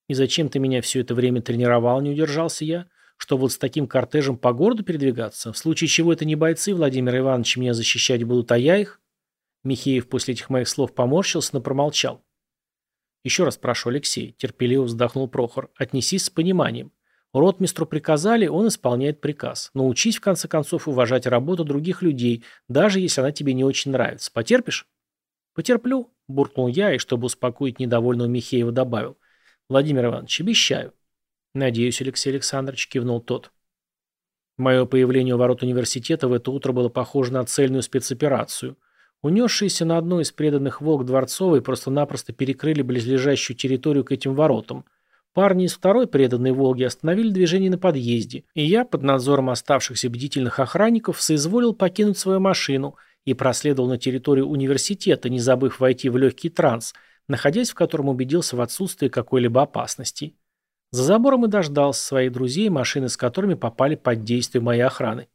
«И зачем ты меня все это время тренировал?» – не удержался я. Что вот с таким кортежем по городу передвигаться? В случае чего это не бойцы Владимира Ивановича меня защищать будут, а я их? Михеев после этих моих слов поморщился, но промолчал. Еще раз прошу, Алексей, терпеливо вздохнул Прохор, отнесись с пониманием. Ротмистру приказали, он исполняет приказ. Научись, в конце концов, уважать работу других людей, даже если она тебе не очень нравится. Потерпишь? Потерплю, буркнул я и, чтобы успокоить недовольного Михеева, добавил. Владимир Иванович, обещаю. «Надеюсь, Алексей Александрович», – кивнул тот. Мое появление у ворот университета в это утро было похоже на цельную спецоперацию. Унесшиеся на одной из преданных волк Дворцовой просто-напросто перекрыли близлежащую территорию к этим воротам. Парни из второй преданной «Волги» остановили движение на подъезде, и я, под надзором оставшихся бдительных охранников, соизволил покинуть свою машину и проследовал на территорию университета, не забыв войти в легкий транс, находясь в котором убедился в отсутствии какой-либо опасности. За забором и дождался своих друзей, машины с которыми попали под действие моей охраны.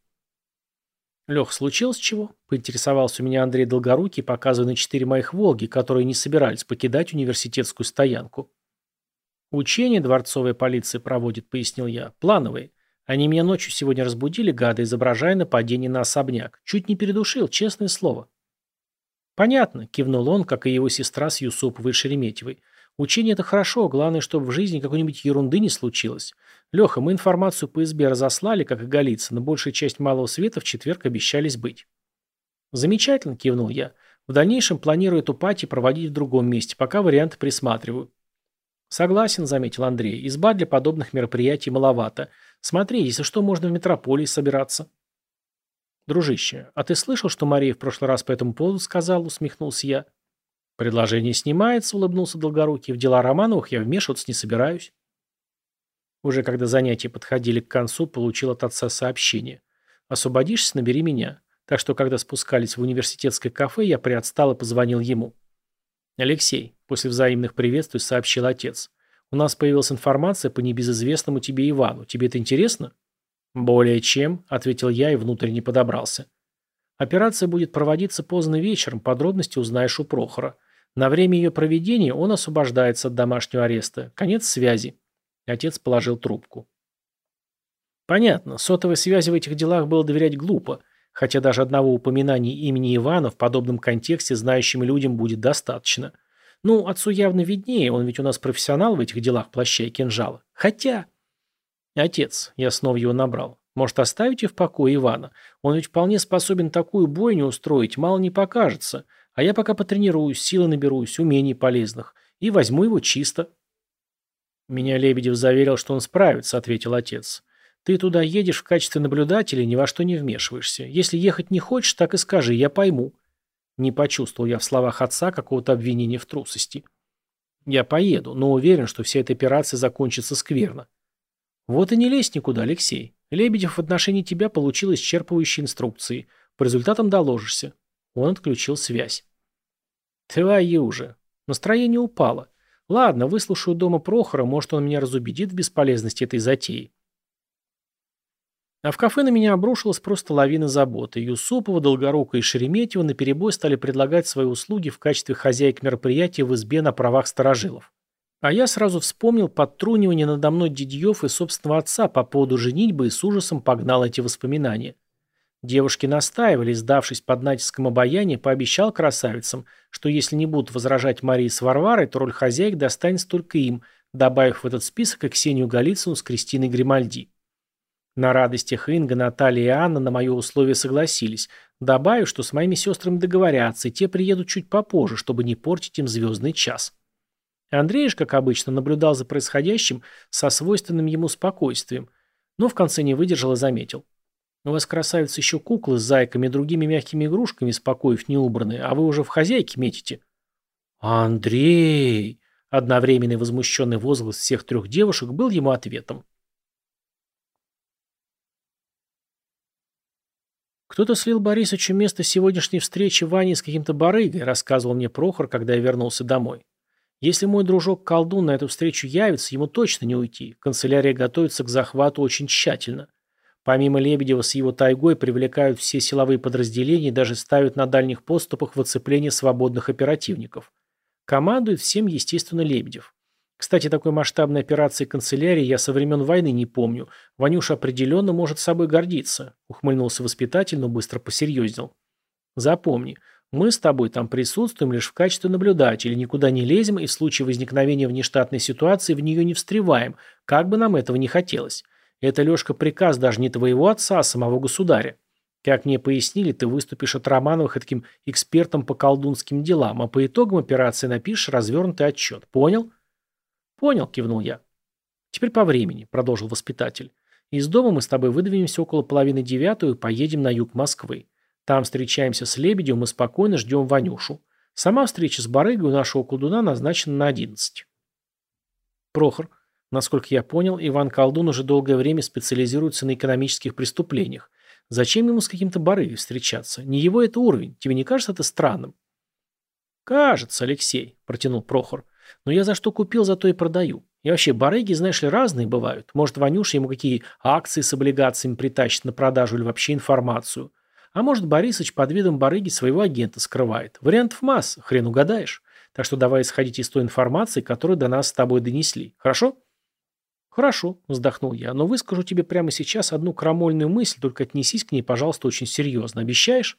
«Лех, случилось чего?» – поинтересовался у меня Андрей Долгорукий, показывая на четыре моих «Волги», которые не собирались покидать университетскую стоянку. «Учения дворцовая полиция проводит», – пояснил я. «Плановые. Они меня ночью сегодня разбудили, гады, изображая нападение на особняк. Чуть не передушил, честное слово». «Понятно», – кивнул он, как и его сестра с Юсуповой Шереметьевой. Учение – это хорошо, главное, чтобы в жизни какой-нибудь ерунды не случилось. Леха, мы информацию по СБ разослали, как и Голицын, большая часть Малого Света в четверг обещались быть. Замечательно, кивнул я. В дальнейшем планирую эту пати проводить в другом месте, пока варианты присматриваю. Согласен, заметил Андрей. Изба для подобных мероприятий маловато. Смотри, если что, можно в метрополии собираться. Дружище, а ты слышал, что Мария в прошлый раз по этому поводу сказала, усмехнулся я. «Предложение снимается», — улыбнулся Долгорукий. «В дела Романовых я вмешиваться не собираюсь». Уже когда занятия подходили к концу, получил от отца сообщение. «Освободишься, набери меня». Так что, когда спускались в университетское кафе, я приотстал и позвонил ему. «Алексей», — после взаимных приветствий сообщил отец. У нас появилась информация по небезызвестному тебе Ивану. Тебе это интересно? Более чем, ответил я и внутренне подобрался. Операция будет проводиться поздно вечером, подробности узнаешь у Прохора. На время ее проведения он освобождается от домашнего ареста. Конец связи. Отец положил трубку. Понятно, сотовой связи в этих делах было доверять глупо, хотя даже одного упоминания имени Ивана в подобном контексте знающим людям будет достаточно. Ну, отцу явно виднее, он ведь у нас профессионал в этих делах плаща и кинжала. Хотя... Отец, я снова его набрал. Может, оставите в покое Ивана? Он ведь вполне способен такую бойню устроить, мало не покажется. А я пока потренируюсь, силы наберусь, умений полезных. И возьму его чисто. Меня Лебедев заверил, что он справится, ответил отец. Ты туда едешь в качестве наблюдателя ни во что не вмешиваешься. Если ехать не хочешь, так и скажи, я пойму. Не почувствовал я в словах отца какого-то обвинения в трусости. Я поеду, но уверен, что вся эта операция закончится скверно. Вот и не лезь никуда, Алексей. Лебедев в отношении тебя получил исчерпывающие инструкции. По результатам доложишься. Он отключил связь. Твою же. Настроение упало. Ладно, выслушаю дома Прохора, может, он меня разубедит в бесполезности этой затеи. А в кафе на меня обрушилась просто лавина заботы. Юсупова, Долгорука и Шереметьева наперебой стали предлагать свои услуги в качестве хозяек мероприятия в избе на правах старожилов. А я сразу вспомнил подтрунивание надо мной Дидьев и собственного отца по поводу женитьбы и с ужасом погнал эти воспоминания. Девушки настаивали, сдавшись под натиском обаяния, пообещал красавицам, что если не будут возражать Марии с Варварой, то роль хозяек достанется только им, добавив в этот список и Ксению Голицыну с Кристиной Гримальди. На радостях Инга, Наталья и Анна на мое условие согласились, добавив, что с моими сестрами договорятся, и те приедут чуть попозже, чтобы не портить им звездный час. Андрей же, как обычно, наблюдал за происходящим со свойственным ему спокойствием, но в конце не выдержал и заметил. «У вас, красавица, еще куклы с зайками и другими мягкими игрушками с покоев не убраны, а вы уже в хозяйке метите». «Андрей!» Одновременный возмущенный возглас всех трех девушек был ему ответом. «Кто-то слил Борисовичу место сегодняшней встречи Вани с каким-то барыгой», рассказывал мне Прохор, когда я вернулся домой. «Если мой дружок-колдун на эту встречу явится, ему точно не уйти. Канцелярия готовится к захвату очень тщательно. Помимо Лебедева с его тайгой привлекают все силовые подразделения даже ставят на дальних поступах в оцепление свободных оперативников. Командует всем, естественно, Лебедев. Кстати, такой масштабной операции канцелярии я со времен войны не помню. Ванюша определенно может собой гордиться», — ухмыльнулся воспитатель, но быстро посерьезнел. «Запомни, мы с тобой там присутствуем лишь в качестве наблюдателей, никуда не лезем и в случае возникновения внештатной ситуации в нее не встреваем, как бы нам этого не хотелось. Это, Лешка, приказ даже не твоего отца, а самого государя. Как мне пояснили, ты выступишь от Романовых таким экспертом по колдунским делам, а по итогам операции напишешь развернутый отчет. Понял?» «Понял», – кивнул я. «Теперь по времени», – продолжил воспитатель. «Из дома мы с тобой выдвинемся около половины девятую и поедем на юг Москвы. Там встречаемся с Лебедем и спокойно ждем Ванюшу. Сама встреча с барыгой у нашего колдуна назначена на одиннадцать». Прохор. Насколько я понял, Иван Колдун уже долгое время специализируется на экономических преступлениях. Зачем ему с каким-то барыгой встречаться? Не его это уровень. Тебе не кажется это странным? «Кажется, Алексей», – протянул Прохор. Но я за что купил, за то и продаю. И вообще, барыги, знаешь ли, разные бывают. Может, Ванюша ему какие акции с облигациями притащит на продажу или вообще информацию. А может, Борисыч под видом барыги своего агента скрывает. Вариантов масса, хрен угадаешь. Так что давай исходить из той информации, которую до нас с тобой донесли. Хорошо? Хорошо, вздохнул я, но выскажу тебе прямо сейчас одну крамольную мысль, только отнесись к ней, пожалуйста, очень серьезно. Обещаешь?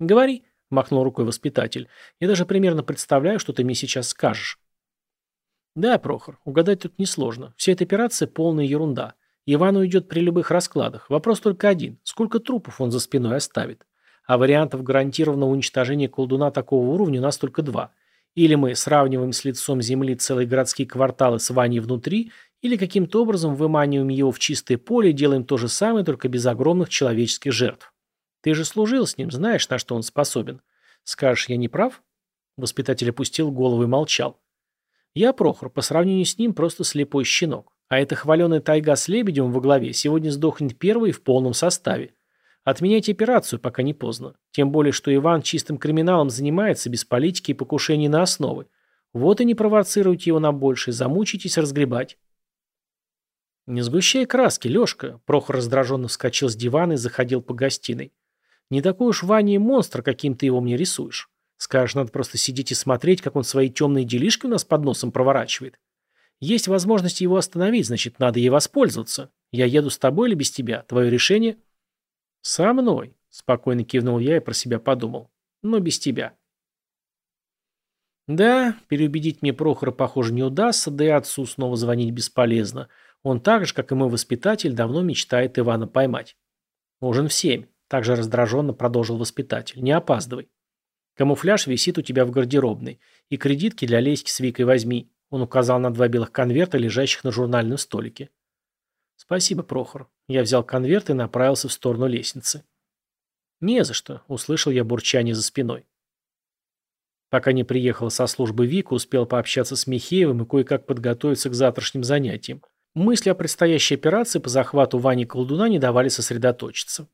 Говори, – махнул рукой воспитатель. «Я даже примерно представляю, что ты мне сейчас скажешь». «Да, Прохор, угадать тут несложно. Вся эта операция – полная ерунда. Иван уйдет при любых раскладах. Вопрос только один – сколько трупов он за спиной оставит? А вариантов гарантированного уничтожения колдуна такого уровня у нас только два. Или мы сравниваем с лицом земли целые городские кварталы с Ваней внутри, или каким-то образом выманиваем его в чистое поле и делаем то же самое, только без огромных человеческих жертв. Ты же служил с ним, знаешь, на что он способен. Скажешь, я не прав?» Воспитатель опустил голову и молчал. «Я, Прохор, по сравнению с ним просто слепой щенок. А эта хваленая тайга с Лебедем во главе сегодня сдохнет первой в полном составе. Отменяйте операцию, пока не поздно. Тем более, что Иван чистым криминалом занимается без политики и покушений на основы. Вот и не провоцируйте его на большее, замучитесь разгребать. Не сгущай краски, Лешка. Прохор раздраженно вскочил с дивана и заходил по гостиной. Не такой уж Ваня и монстр, каким ты его мне рисуешь. Скажешь, надо просто сидеть и смотреть, как он свои темные делишки у нас под носом проворачивает. Есть возможность его остановить, значит, надо ей воспользоваться. Я еду с тобой или без тебя? Твое решение? Со мной, спокойно кивнул я и про себя подумал. Но без тебя. Да, переубедить мне Прохора, похоже, не удастся, да и отцу снова звонить бесполезно. Он так же, как и мой воспитатель, давно мечтает Ивана поймать. Ужин в семь. Также раздраженно продолжил воспитатель. Не опаздывай. Камуфляж висит у тебя в гардеробной. И кредитки для Леськи с Викой возьми. Он указал на два белых конверта, лежащих на журнальном столике. Спасибо, Прохор. Я взял конверт и направился в сторону лестницы. Не за что, услышал я бурчание за спиной. Пока не приехала со службы Вика, успел пообщаться с Михеевым и кое-как подготовиться к завтрашним занятиям. Мысли о предстоящей операции по захвату Вани Колдуна не давали сосредоточиться.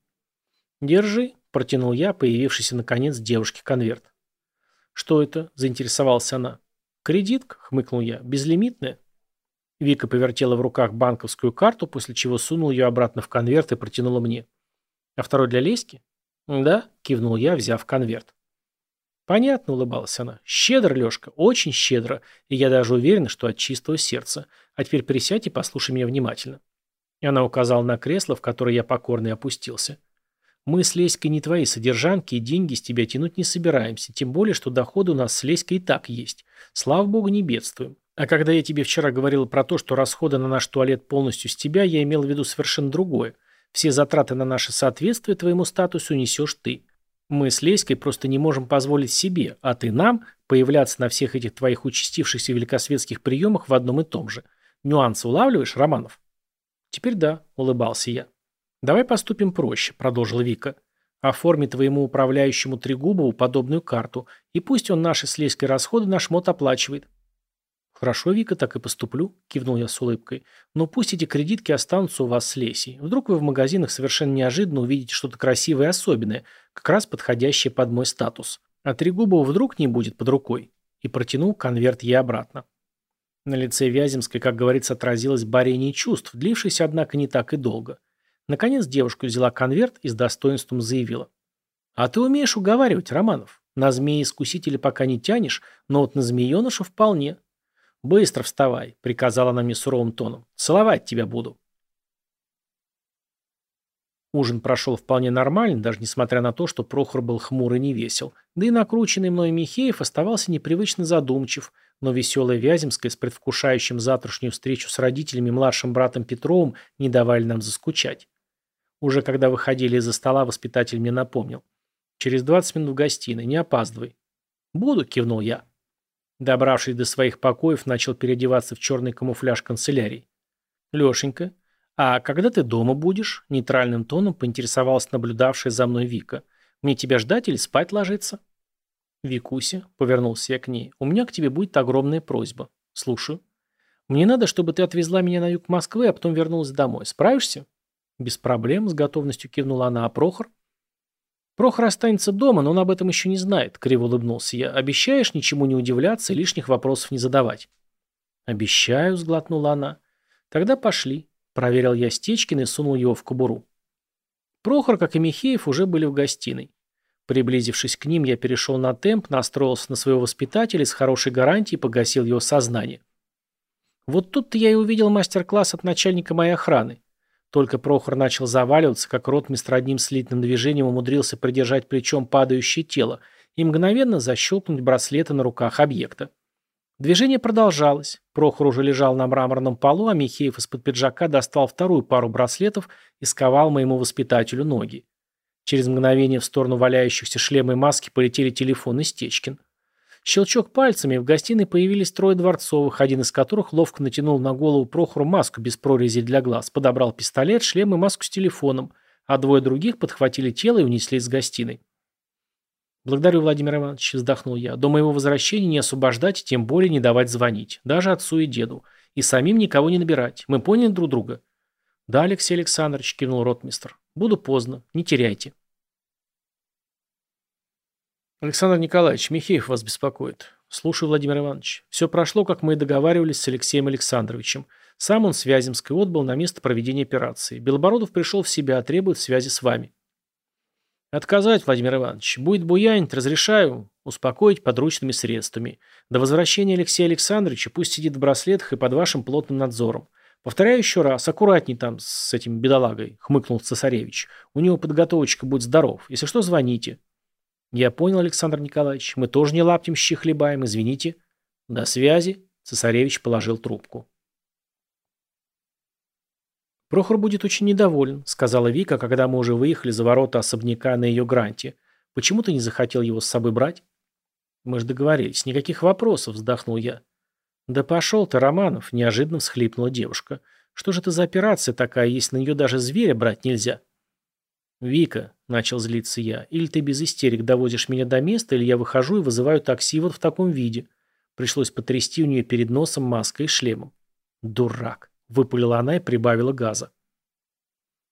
«Держи», – протянул я, появившийся наконец девушке конверт. «Что это?» – заинтересовалась она. «Кредитка», – хмыкнул я, – «безлимитная». Вика повертела в руках банковскую карту, после чего сунула ее обратно в конверт и протянула мне. «А второй для Леськи?» «Да», – кивнул я, взяв конверт. «Понятно», – улыбалась она. «Щедро, Лешка, очень щедро, и я даже уверена, что от чистого сердца. А теперь присядь и послушай меня внимательно». И она указала на кресло, в которое я покорно и опустился. Мы с Леськой не твои содержанки и деньги с тебя тянуть не собираемся, тем более, что доходы у нас с Леськой и так есть. Слава богу, не бедствуем. А когда я тебе вчера говорил про то, что расходы на наш туалет полностью с тебя, я имел в виду совершенно другое. Все затраты на наше соответствие твоему статусу несешь ты. Мы с Леськой просто не можем позволить себе, а ты нам, появляться на всех этих твоих участившихся великосветских приемах в одном и том же. Нюансы улавливаешь, Романов? Теперь да, улыбался я. «Давай поступим проще», – продолжила Вика. «Оформи твоему управляющему Трегубову подобную карту, и пусть он наши с расходы на шмот оплачивает». «Хорошо, Вика, так и поступлю», – кивнул я с улыбкой. «Но пусть эти кредитки останутся у вас с Лесей. Вдруг вы в магазинах совершенно неожиданно увидите что-то красивое и особенное, как раз подходящее под мой статус. А Трегубова вдруг не будет под рукой». И протянул конверт ей обратно. На лице Вяземской, как говорится, отразилось борение чувств, длившееся, однако, не так и долго. Наконец девушка взяла конверт и с достоинством заявила. «А ты умеешь уговаривать, Романов. На змеи-искусителя пока не тянешь, но вот на змееныша вполне. Быстро вставай», — приказала она мне суровым тоном. «Целовать тебя буду». Ужин прошел вполне нормально, даже несмотря на то, что Прохор был хмур и невесел. Да и накрученный мной Михеев оставался непривычно задумчив, но веселая Вяземская с предвкушающим завтрашнюю встречу с родителями и младшим братом Петровым не давали нам заскучать. Уже когда выходили из-за стола, воспитатель мне напомнил. «Через 20 минут в гостиной, не опаздывай». «Буду», — кивнул я. Добравшись до своих покоев, начал переодеваться в черный камуфляж канцелярии. «Лешенька, а когда ты дома будешь?» Нейтральным тоном поинтересовалась наблюдавшая за мной Вика. «Мне тебя ждать или спать ложиться?» «Викуся», — повернулся я к ней, — «у меня к тебе будет огромная просьба. Слушаю. Мне надо, чтобы ты отвезла меня на юг Москвы, а потом вернулась домой. Справишься?» Без проблем, с готовностью кивнула она, а Прохор? Прохор останется дома, но он об этом еще не знает, криво улыбнулся я. Обещаешь ничему не удивляться и лишних вопросов не задавать? Обещаю, сглотнула она. Тогда пошли. Проверил я Стечкин и сунул его в кобуру. Прохор, как и Михеев, уже были в гостиной. Приблизившись к ним, я перешел на темп, настроился на своего воспитателя с хорошей гарантией погасил его сознание. Вот тут-то я и увидел мастер-класс от начальника моей охраны. Только Прохор начал заваливаться, как ротмистр одним слитным движением умудрился придержать плечом падающее тело и мгновенно защелкнуть браслеты на руках объекта. Движение продолжалось. Прохор уже лежал на мраморном полу, а Михеев из-под пиджака достал вторую пару браслетов и сковал моему воспитателю ноги. Через мгновение в сторону валяющихся шлема и маски полетели телефон и Стечкин. Щелчок пальцами, в гостиной появились трое дворцовых, один из которых ловко натянул на голову Прохору маску без прорези для глаз, подобрал пистолет, шлем и маску с телефоном, а двое других подхватили тело и унесли из гостиной. «Благодарю, Владимир Иванович», — вздохнул я. «До моего возвращения не освобождать, тем более не давать звонить. Даже отцу и деду. И самим никого не набирать. Мы поняли друг друга?» «Да, Алексей Александрович», — кивнул ротмистр. «Буду поздно. Не теряйте». «Александр Николаевич, Михеев вас беспокоит». Слушаю, Владимир Иванович. Все прошло, как мы и договаривались с Алексеем Александровичем. Сам он с Вяземской отбыл на место проведения операции. Белобородов пришел в себя, требует связи с вами. Отказать, Владимир Иванович. Будет буянить, разрешаю успокоить подручными средствами. До возвращения Алексея Александровича пусть сидит в браслетах и под вашим плотным надзором. Повторяю еще раз, аккуратней там с этим бедолагой, хмыкнул цесаревич. У него подготовочка будет здоров. Если что, звоните. Я понял, Александр Николаевич. Мы тоже не лаптем хлебаем, извините. До связи. Цесаревич положил трубку. Прохор будет очень недоволен, сказала Вика, когда мы уже выехали за ворота особняка на ее гранте. Почему ты не захотел его с собой брать? Мы же договорились, никаких вопросов, вздохнул я. Да пошел ты, Романов, неожиданно всхлипнула девушка. Что же это за операция такая, если на нее даже зверя брать нельзя? «Вика», — начал злиться я, — «или ты без истерик довозишь меня до места, или я выхожу и вызываю такси вот в таком виде». Пришлось потрясти у нее перед носом маской и шлемом. «Дурак», — выпалила она и прибавила газа.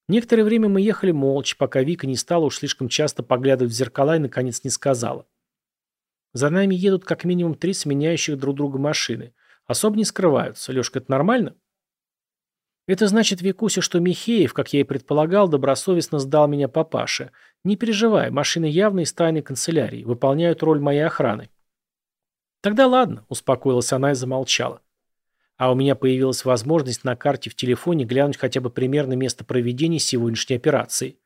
Некоторое время мы ехали молча, пока Вика не стала уж слишком часто поглядывать в зеркала и наконец не сказала. За нами едут как минимум три сменяющих друг друга машины. Особо не скрываются. Лешка, это нормально? Это значит, Викуся, что Михеев, как я и предполагал, добросовестно сдал меня папаше. Не переживай, машины явно из тайной канцелярии, выполняют роль моей охраны. Тогда ладно, успокоилась она и замолчала. А у меня появилась возможность на карте в телефоне глянуть хотя бы примерно место проведения сегодняшней операции.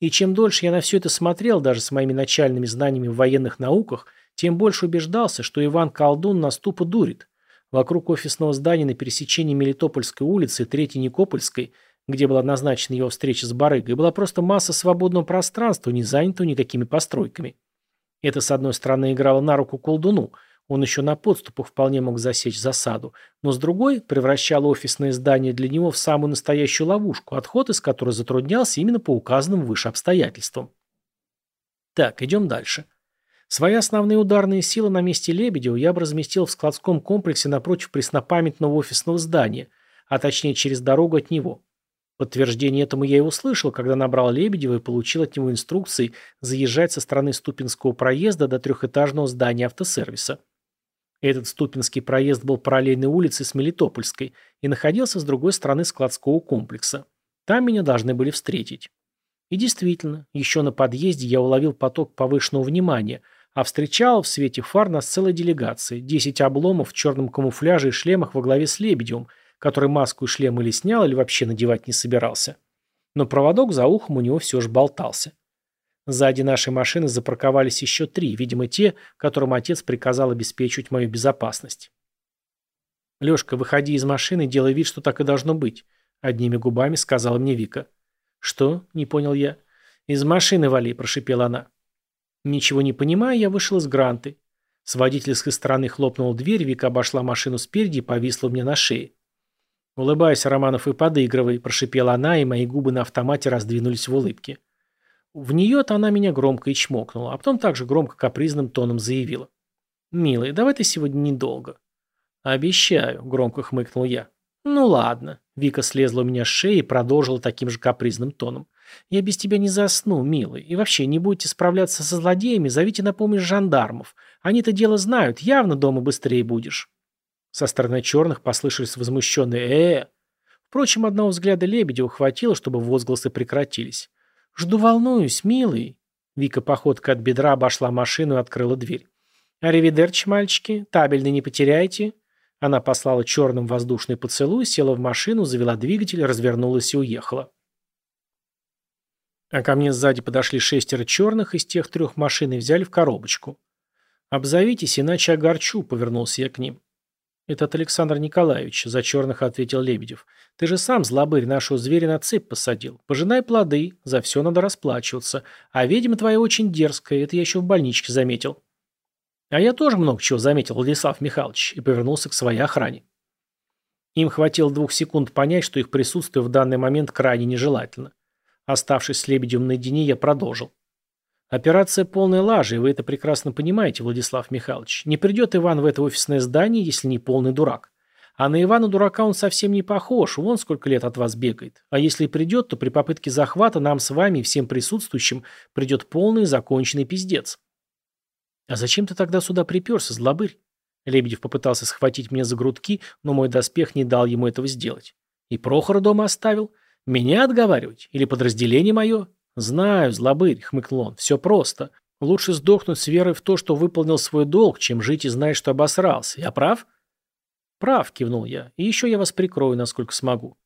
И чем дольше я на все это смотрел, даже с моими начальными знаниями в военных науках, тем больше убеждался, что Иван Колдун нас тупо дурит. Вокруг офисного здания на пересечении Мелитопольской улицы и Третьей Никопольской, где была назначена его встреча с Барыгой, была просто масса свободного пространства, не занятого никакими постройками. Это, с одной стороны, играло на руку колдуну, он еще на подступах вполне мог засечь засаду, но с другой превращало офисное здание для него в самую настоящую ловушку, отход из которой затруднялся именно по указанным выше обстоятельствам. Так, идем дальше. Свои основные ударные силы на месте Лебедева я бы разместил в складском комплексе напротив преснопамятного офисного здания, а точнее через дорогу от него. Подтверждение этому я и услышал, когда набрал Лебедева и получил от него инструкции заезжать со стороны Ступинского проезда до трехэтажного здания автосервиса. Этот Ступинский проезд был параллельной улице с Мелитопольской и находился с другой стороны складского комплекса. Там меня должны были встретить. И действительно, еще на подъезде я уловил поток повышенного внимания – а встречал в свете фар нас целая делегация, десять обломов в черном камуфляже и шлемах во главе с Лебедевым, который маску и шлем или снял, или вообще надевать не собирался. Но проводок за ухом у него все же болтался. Сзади нашей машины запарковались еще три, видимо, те, которым отец приказал обеспечивать мою безопасность. «Лешка, выходи из машины, делай вид, что так и должно быть», — одними губами сказала мне Вика. «Что?» — не понял я. «Из машины вали», — прошипела она. Ничего не понимая, я вышел из гранты. С водительской стороны хлопнула дверь, Вика обошла машину спереди и повисла мне на шее. «Улыбайся, Романов, и подыгрывай», – прошипела она, и мои губы на автомате раздвинулись в улыбке. В нее-то она меня громко и чмокнула, а потом также громко капризным тоном заявила. «Милый, давай ты сегодня недолго». «Обещаю», – громко хмыкнул я. «Ну ладно». Вика слезла у меня с шеи и продолжила таким же капризным тоном. Я без тебя не засну, милый. И вообще, не будете справляться со злодеями, зовите на помощь жандармов. Они это дело знают, явно дома быстрее будешь». Со стороны черных послышались возмущенные э, -э, Впрочем, одного взгляда Лебедева хватило, чтобы возгласы прекратились. «Жду волнуюсь, милый». Вика походка от бедра обошла машину и открыла дверь. «Аривидерчи, мальчики, табельный не потеряйте». Она послала черным воздушный поцелуй, села в машину, завела двигатель, развернулась и уехала. А ко мне сзади подошли шестеро черных из тех трех машин и взяли в коробочку. «Обзовитесь, иначе огорчу», — повернулся я к ним. «Это от Александра Николаевича», — за черных ответил Лебедев. «Ты же сам, злобырь, нашего зверя на цепь посадил. Пожинай плоды, за все надо расплачиваться. А ведьма твоя очень дерзкая, это я еще в больничке заметил». «А я тоже много чего заметил, Владислав Михайлович», и повернулся к своей охране. Им хватило двух секунд понять, что их присутствие в данный момент крайне нежелательно. Оставшись с Лебедем наедине, я продолжил. Операция полная лажа, и вы это прекрасно понимаете, Владислав Михайлович. Не придет Иван в это офисное здание, если не полный дурак. А на Ивана дурака он совсем не похож, вон сколько лет от вас бегает. А если и придет, то при попытке захвата нам с вами и всем присутствующим придет полный законченный пиздец. А зачем ты тогда сюда приперся, злобырь? Лебедев попытался схватить меня за грудки, но мой доспех не дал ему этого сделать. И Прохора дома оставил? Меня отговаривать? Или подразделение мое? Знаю, злобырь, хмыкнул он, все просто. Лучше сдохнуть с верой в то, что выполнил свой долг, чем жить и знать, что обосрался. Я прав? Прав, кивнул я. И еще я вас прикрою, насколько смогу.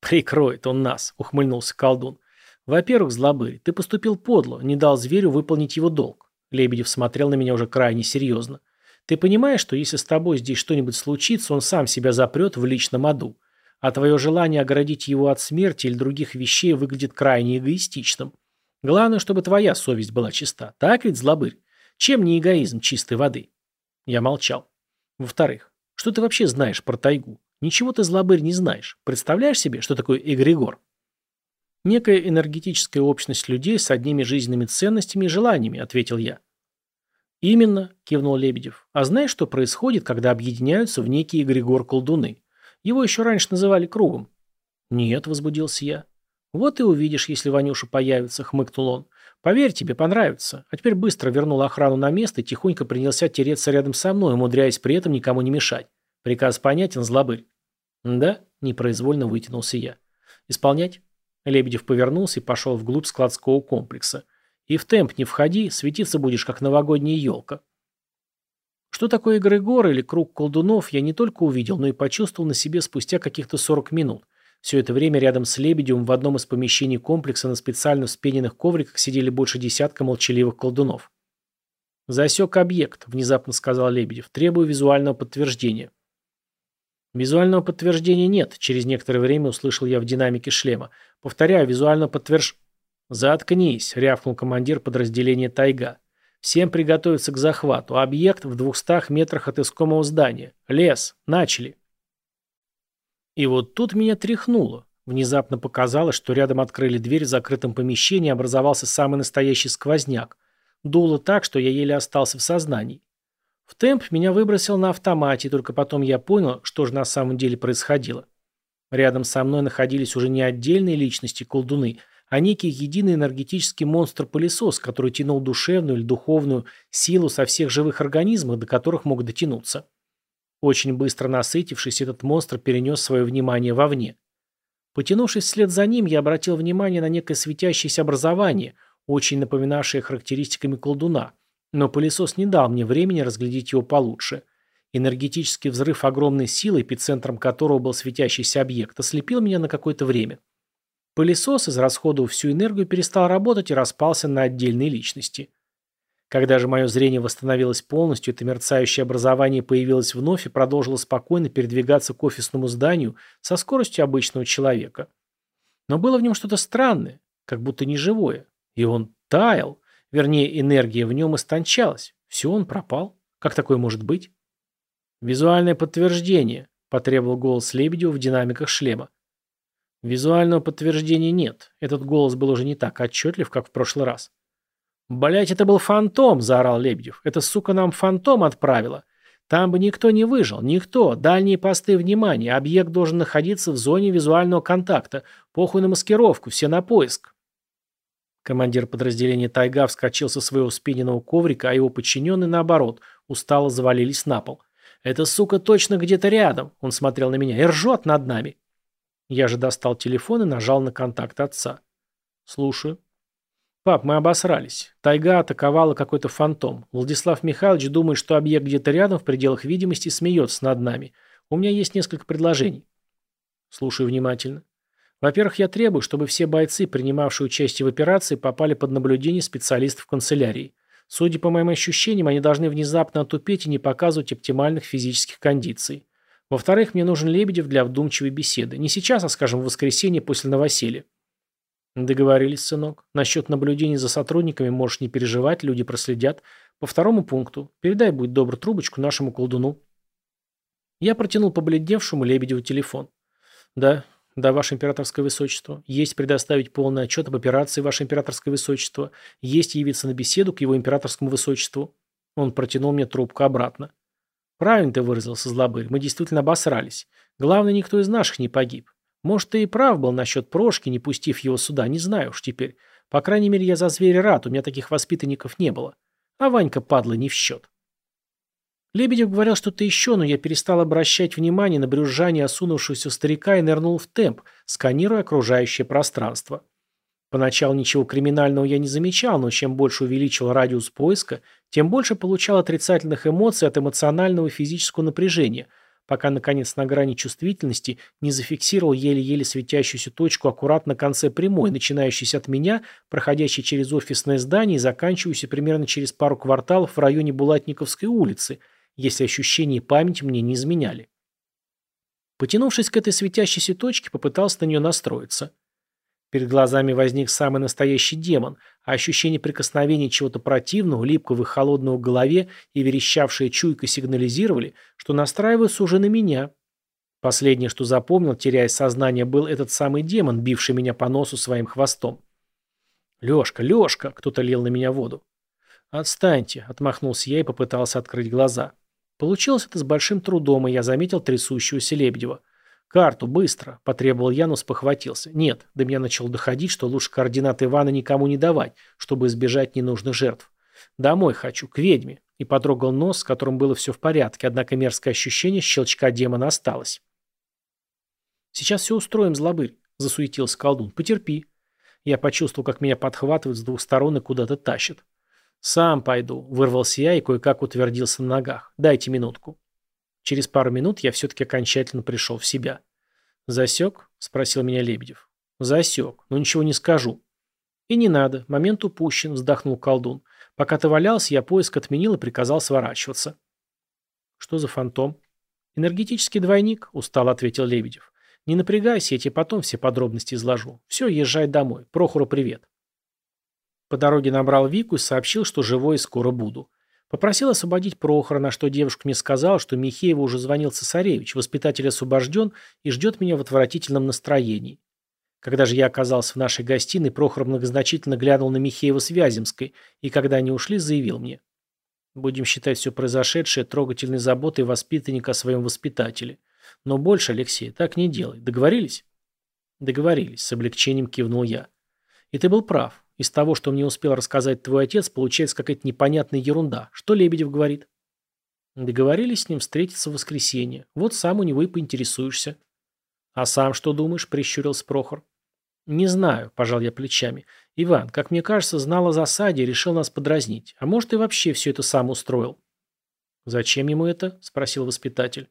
Прикроет он нас, ухмыльнулся колдун. Во-первых, злобырь, ты поступил подло, не дал зверю выполнить его долг. Лебедев смотрел на меня уже крайне серьезно. Ты понимаешь, что если с тобой здесь что-нибудь случится, он сам себя запрет в личном аду. А твое желание оградить его от смерти или других вещей выглядит крайне эгоистичным. Главное, чтобы твоя совесть была чиста. Так ведь, злобырь? Чем не эгоизм чистой воды? Я молчал. Во-вторых, что ты вообще знаешь про тайгу? Ничего ты, злобырь, не знаешь. Представляешь себе, что такое эгрегор? Некая энергетическая общность людей с одними жизненными ценностями и желаниями, ответил я. Именно, кивнул Лебедев. А знаешь, что происходит, когда объединяются в некий эгрегор-колдуны? Его еще раньше называли кругом. Нет, возбудился я. «Вот и увидишь, если Ванюша появится», — хмыкнул он. «Поверь, тебе понравится». А теперь быстро вернул охрану на место и тихонько принялся тереться рядом со мной, умудряясь при этом никому не мешать. Приказ понятен, злобырь. «Да?» — непроизвольно вытянулся я. «Исполнять?» Лебедев повернулся и пошел вглубь складского комплекса. «И в темп не входи, светиться будешь, как новогодняя елка». Что такое Эгрегор или круг колдунов, я не только увидел, но и почувствовал на себе спустя каких-то 40 минут. Все это время рядом с Лебедевым в одном из помещений комплекса на специально вспененных ковриках сидели больше десятка молчаливых колдунов. «Засек объект», — внезапно сказал Лебедев. «Требую визуального подтверждения». «Визуального подтверждения нет», — через некоторое время услышал я в динамике шлема. «Повторяю, визуального подтверж...» «Заткнись», — рявкнул командир подразделения «Тайга». «Всем приготовиться к захвату. Объект в двухстах метрах от искомого здания. Лес. Начали». И вот тут меня тряхнуло. Внезапно показалось, что рядом открыли дверь в закрытом помещении, образовался самый настоящий сквозняк. Дуло так, что я еле остался в сознании. В темп меня выбросил на автомате, только потом я понял, что же на самом деле происходило. Рядом со мной находились уже не отдельные личности-колдуны, а некий единый энергетический монстр-пылесос, который тянул душевную или духовную силу со всех живых организмов, до которых мог дотянуться. Очень быстро насытившись, этот монстр перенес свое внимание вовне. Потянувшись вслед за ним, я обратил внимание на некое светящееся образование, очень напоминавшее характеристиками колдуна, но пылесос не дал мне времени разглядеть его получше. Энергетический взрыв огромной силы, эпицентром которого был светящийся объект, ослепил меня на какое-то время. Пылесос, израсходовав всю энергию, перестал работать и распался на отдельные личности. Когда же мое зрение восстановилось полностью, это мерцающее образование появилось вновь и продолжило спокойно передвигаться к офисному зданию со скоростью обычного человека. Но было в нем что-то странное, как будто неживое. И он таял, вернее, энергия в нем истончалась. Все, он пропал. Как такое может быть? Визуальное подтверждение, потребовал голос Лебедева в динамиках шлема. Визуального подтверждения нет. Этот голос был уже не так отчетлив, как в прошлый раз. «Блядь, это был фантом!» – заорал Лебедев. «Эта сука нам фантом отправила. Там бы никто не выжил, никто. Дальние посты внимания. Объект должен находиться в зоне визуального контакта. Похуй на маскировку, все на поиск». Командир подразделения «Тайга» вскочил со своего спиненного коврика, а его подчиненные, наоборот, устало завалились на пол. «Эта сука точно где-то рядом!» – он смотрел на меня. «И ржет над нами!» Я же достал телефон и нажал на контакт отца. «Слушаю». «Пап, мы обосрались. Тайга атаковала какой-то фантом. Владислав Михайлович думает, что объект где-то рядом, в пределах видимости, смеется над нами. У меня есть несколько предложений». Слушаю внимательно. Во-первых, я требую, чтобы все бойцы, принимавшие участие в операции, попали под наблюдение специалистов канцелярии. Судя по моим ощущениям, они должны внезапно отупеть и не показывать оптимальных физических кондиций. Во-вторых, мне нужен Лебедев для вдумчивой беседы. Не сейчас, а, скажем, в воскресенье после новоселья. Договорились, сынок. Насчет наблюдений за сотрудниками можешь не переживать, люди проследят. По второму пункту. Передай, будь добр, трубочку нашему колдуну. Я протянул побледневшему Лебедеву телефон. Да, да, ваше императорское высочество. Есть предоставить полный отчет об операции, ваше императорское высочество. Есть явиться на беседу к его императорскому высочеству. Он протянул мне трубку обратно. Правильно ты выразился, злобырь. Мы действительно обосрались. Главное, никто из наших не погиб. Может, ты и прав был насчет Прошки, не пустив его сюда, не знаю уж теперь. По крайней мере, я за зверя рад, у меня таких воспитанников не было. А Ванька, падла, не в счет. Лебедев говорил что-то еще, но я перестал обращать внимание на брюзжание осунувшегося старика и нырнул в темп, сканируя окружающее пространство. Поначалу ничего криминального я не замечал, но чем больше увеличил радиус поиска, тем больше получал отрицательных эмоций от эмоционального и физического напряжения, пока, наконец, на грани чувствительности не зафиксировал еле-еле светящуюся точку аккуратно на конце прямой, начинающейся от меня, проходящей через офисное здание и заканчивающейся примерно через пару кварталов в районе Булатниковской улицы – если ощущения и память мне не изменяли. Потянувшись к этой светящейся точке, попытался на нее настроиться. Перед глазами возник самый настоящий демон, а ощущение прикосновения чего-то противного, липкого и холодного в голове и верещавшая чуйка сигнализировали, что настраиваются уже на меня. Последнее, что запомнил, теряя сознание, был этот самый демон, бивший меня по носу своим хвостом. «Лешка, Лешка!» — кто-то лил на меня воду. «Отстаньте!» — отмахнулся я и попытался открыть глаза. Получилось это с большим трудом, и я заметил трясущегося Лебедева. «Карту, быстро!» – потребовал я, но спохватился. «Нет, до меня начал доходить, что лучше координаты Ивана никому не давать, чтобы избежать ненужных жертв. Домой хочу, к ведьме!» И потрогал нос, с которым было все в порядке, однако мерзкое ощущение щелчка демона осталось. «Сейчас все устроим, злобырь», – засуетился колдун. «Потерпи». Я почувствовал, как меня подхватывают с двух сторон и куда-то тащат. «Сам пойду», — вырвался я и кое-как утвердился на ногах. «Дайте минутку». Через пару минут я все-таки окончательно пришел в себя. «Засек?» — спросил меня Лебедев. «Засек, но ничего не скажу». «И не надо, момент упущен», — вздохнул колдун. «Пока ты валялся, я поиск отменил и приказал сворачиваться». «Что за фантом?» «Энергетический двойник», — устало ответил Лебедев. «Не напрягайся, я тебе потом все подробности изложу. Все, езжай домой. Прохору привет». По дороге набрал Вику и сообщил, что живой и скоро буду. Попросил освободить Прохора, на что девушка мне сказала, что Михееву уже звонил цесаревич, воспитатель освобожден и ждет меня в отвратительном настроении. Когда же я оказался в нашей гостиной, Прохор многозначительно глянул на Михеева с Вяземской, и когда они ушли, заявил мне. Будем считать все произошедшее трогательной заботой воспитанника о своем воспитателе. Но больше, Алексей, так не делай. Договорились? Договорились, с облегчением кивнул я. И ты был прав. Из того, что мне успел рассказать твой отец, получается какая-то непонятная ерунда. Что Лебедев говорит? Договорились с ним встретиться в воскресенье. Вот сам у него и поинтересуешься. А сам что думаешь? Прищурился Прохор. Не знаю, пожал я плечами. Иван, как мне кажется, знал о засаде и решил нас подразнить. А может и вообще все это сам устроил. Зачем ему это? Спросил воспитатель.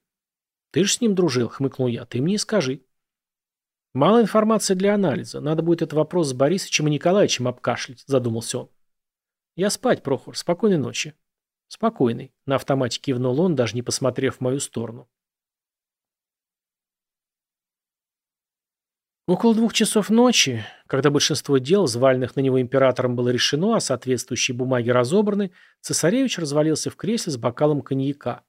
Ты же с ним дружил, хмыкнул я. Ты мне скажи. Мало информации для анализа. Надо будет этот вопрос с Борисовичем и Николаевичем обкашлять, задумался он. Я спать, Прохор. Спокойной ночи. Спокойный. На автомате кивнул он, даже не посмотрев в мою сторону. Около двух часов ночи, когда большинство дел, звальных на него императором, было решено, а соответствующие бумаги разобраны, цесаревич развалился в кресле с бокалом коньяка.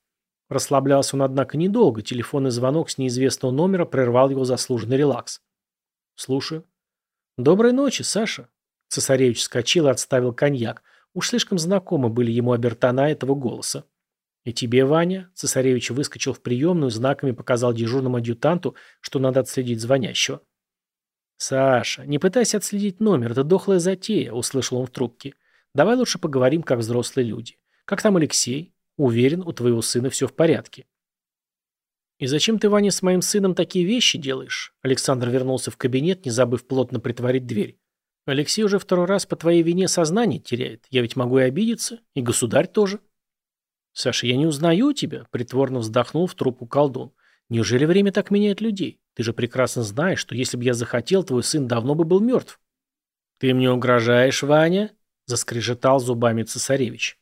Расслаблялся он, однако, недолго. Телефонный звонок с неизвестного номера прервал его заслуженный релакс. «Слушаю». «Доброй ночи, Саша». Цесаревич вскочил и отставил коньяк. Уж слишком знакомы были ему обертона этого голоса. «И тебе, Ваня?» Цесаревич выскочил в приемную, знаками показал дежурному адъютанту, что надо отследить звонящего. «Саша, не пытайся отследить номер, это дохлая затея», — услышал он в трубке. «Давай лучше поговорим, как взрослые люди. Как там Алексей? Уверен, у твоего сына все в порядке. «И зачем ты, Ваня, с моим сыном такие вещи делаешь?» Александр вернулся в кабинет, не забыв плотно притворить дверь. «Алексей уже второй раз по твоей вине сознание теряет. Я ведь могу и обидеться. И государь тоже». «Саша, я не узнаю тебя», — притворно вздохнул в трубку колдун. «Неужели время так меняет людей? Ты же прекрасно знаешь, что если бы я захотел, твой сын давно бы был мертв». «Ты мне угрожаешь, Ваня?» — заскрежетал зубами цесаревич.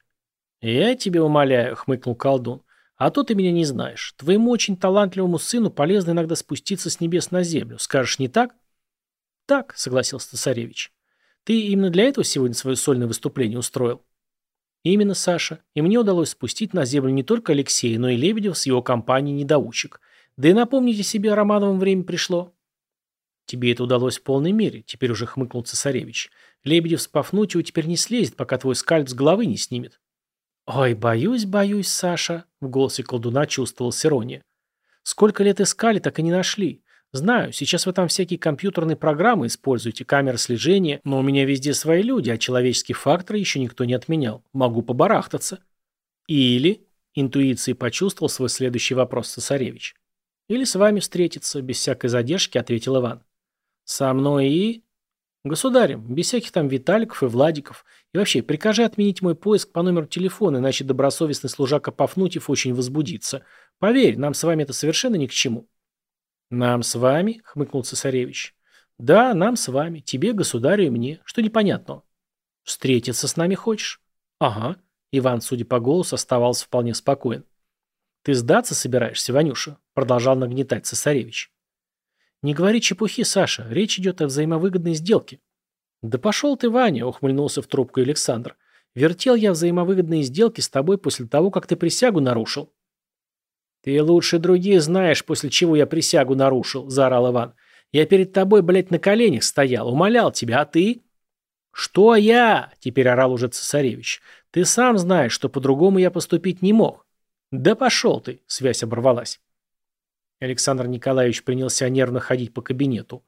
«Я тебе умоляю», — хмыкнул колдун. «А то ты меня не знаешь. Твоему очень талантливому сыну полезно иногда спуститься с небес на землю. Скажешь, не так?» «Так», — согласился цесаревич. «Ты именно для этого сегодня свое сольное выступление устроил?» «Именно, Саша. И мне удалось спустить на землю не только Алексея, но и Лебедев с его компанией недоучек. Да и напомните себе, Романовым время пришло». «Тебе это удалось в полной мере», — теперь уже хмыкнул цесаревич. «Лебедев с Пафнутьева теперь не слезет, пока твой скальп с головы не снимет». «Ой, боюсь, боюсь, Саша», — в голосе колдуна чувствовалась ирония. «Сколько лет искали, так и не нашли. Знаю, сейчас вы там всякие компьютерные программы используете, камеры слежения, но у меня везде свои люди, а человеческий фактор еще никто не отменял. Могу побарахтаться». «Или...» Интуицией почувствовал свой следующий вопрос цесаревич. Или с вами встретиться, без всякой задержки, ответил Иван. Со мной и... Государем, без всяких там Виталиков и Владиков. И вообще, прикажи отменить мой поиск по номеру телефона, иначе добросовестный служака Пафнутьев очень возбудится. Поверь, нам с вами это совершенно ни к чему. Нам с вами? хмыкнул цесаревич. Да, нам с вами, тебе, государю и мне. Что непонятно? Встретиться с нами хочешь? Ага. Иван, судя по голосу, оставался вполне спокоен. Ты сдаться собираешься, Ванюша? Продолжал нагнетать цесаревич. «Не говори чепухи, Саша. Речь идет о взаимовыгодной сделке». «Да пошел ты, Ваня», — ухмыльнулся в трубку Александр. «Вертел я взаимовыгодные сделки с тобой после того, как ты присягу нарушил». «Ты лучше других знаешь, после чего я присягу нарушил», — заорал Иван. «Я перед тобой, блядь, на коленях стоял, умолял тебя, а ты...» «Что я?» — теперь орал уже цесаревич. «Ты сам знаешь, что по-другому я поступить не мог». «Да пошел ты!» — связь оборвалась. Александр Николаевич принялся нервно ходить по кабинету.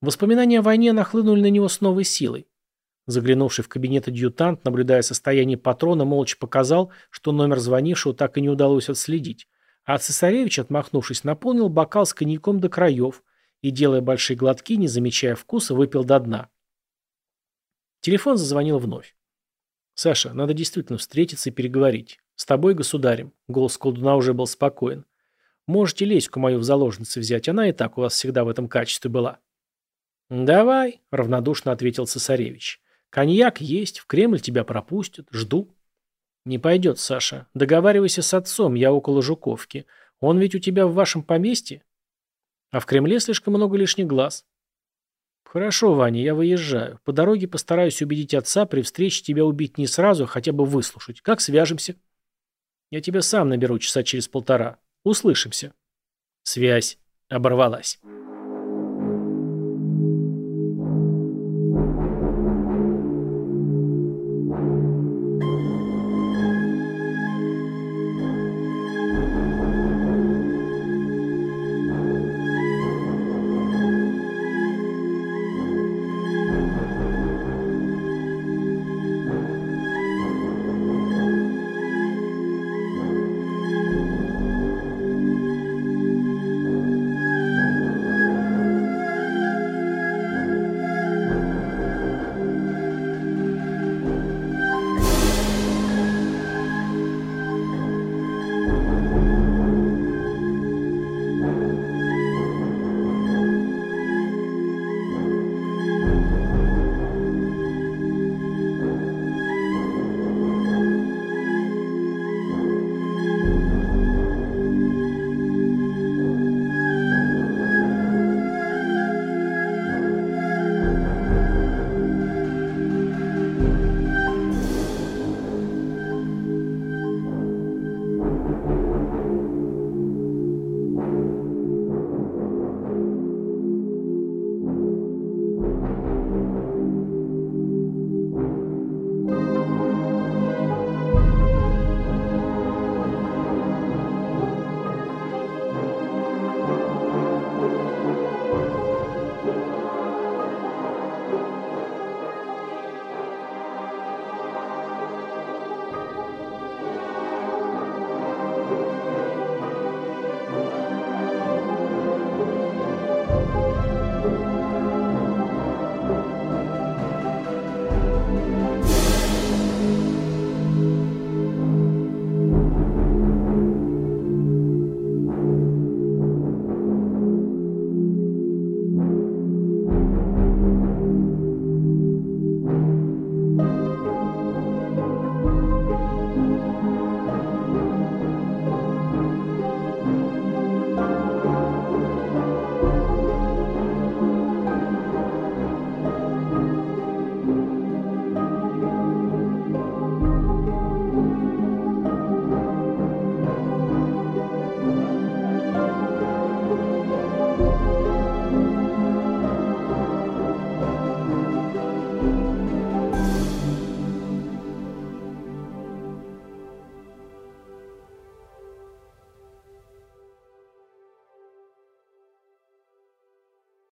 Воспоминания о войне нахлынули на него с новой силой. Заглянувший в кабинет адъютант, наблюдая состояние патрона, молча показал, что номер звонившего так и не удалось отследить. А цесаревич, отмахнувшись, наполнил бокал с коньяком до краев и, делая большие глотки, не замечая вкуса, выпил до дна. Телефон зазвонил вновь. «Саша, надо действительно встретиться и переговорить. С тобой, государем». Голос колдуна уже был спокоен. Можете Леську мою в заложницы взять, она и так у вас всегда в этом качестве была». «Давай», — равнодушно ответил цесаревич. «Коньяк есть, в Кремль тебя пропустят, жду». «Не пойдет, Саша. Договаривайся с отцом, я около Жуковки. Он ведь у тебя в вашем поместье?» «А в Кремле слишком много лишних глаз». «Хорошо, Ваня, я выезжаю. По дороге постараюсь убедить отца при встрече тебя убить не сразу, а хотя бы выслушать. Как свяжемся?» «Я тебя сам наберу часа через полтора. Услышимся. Связь оборвалась.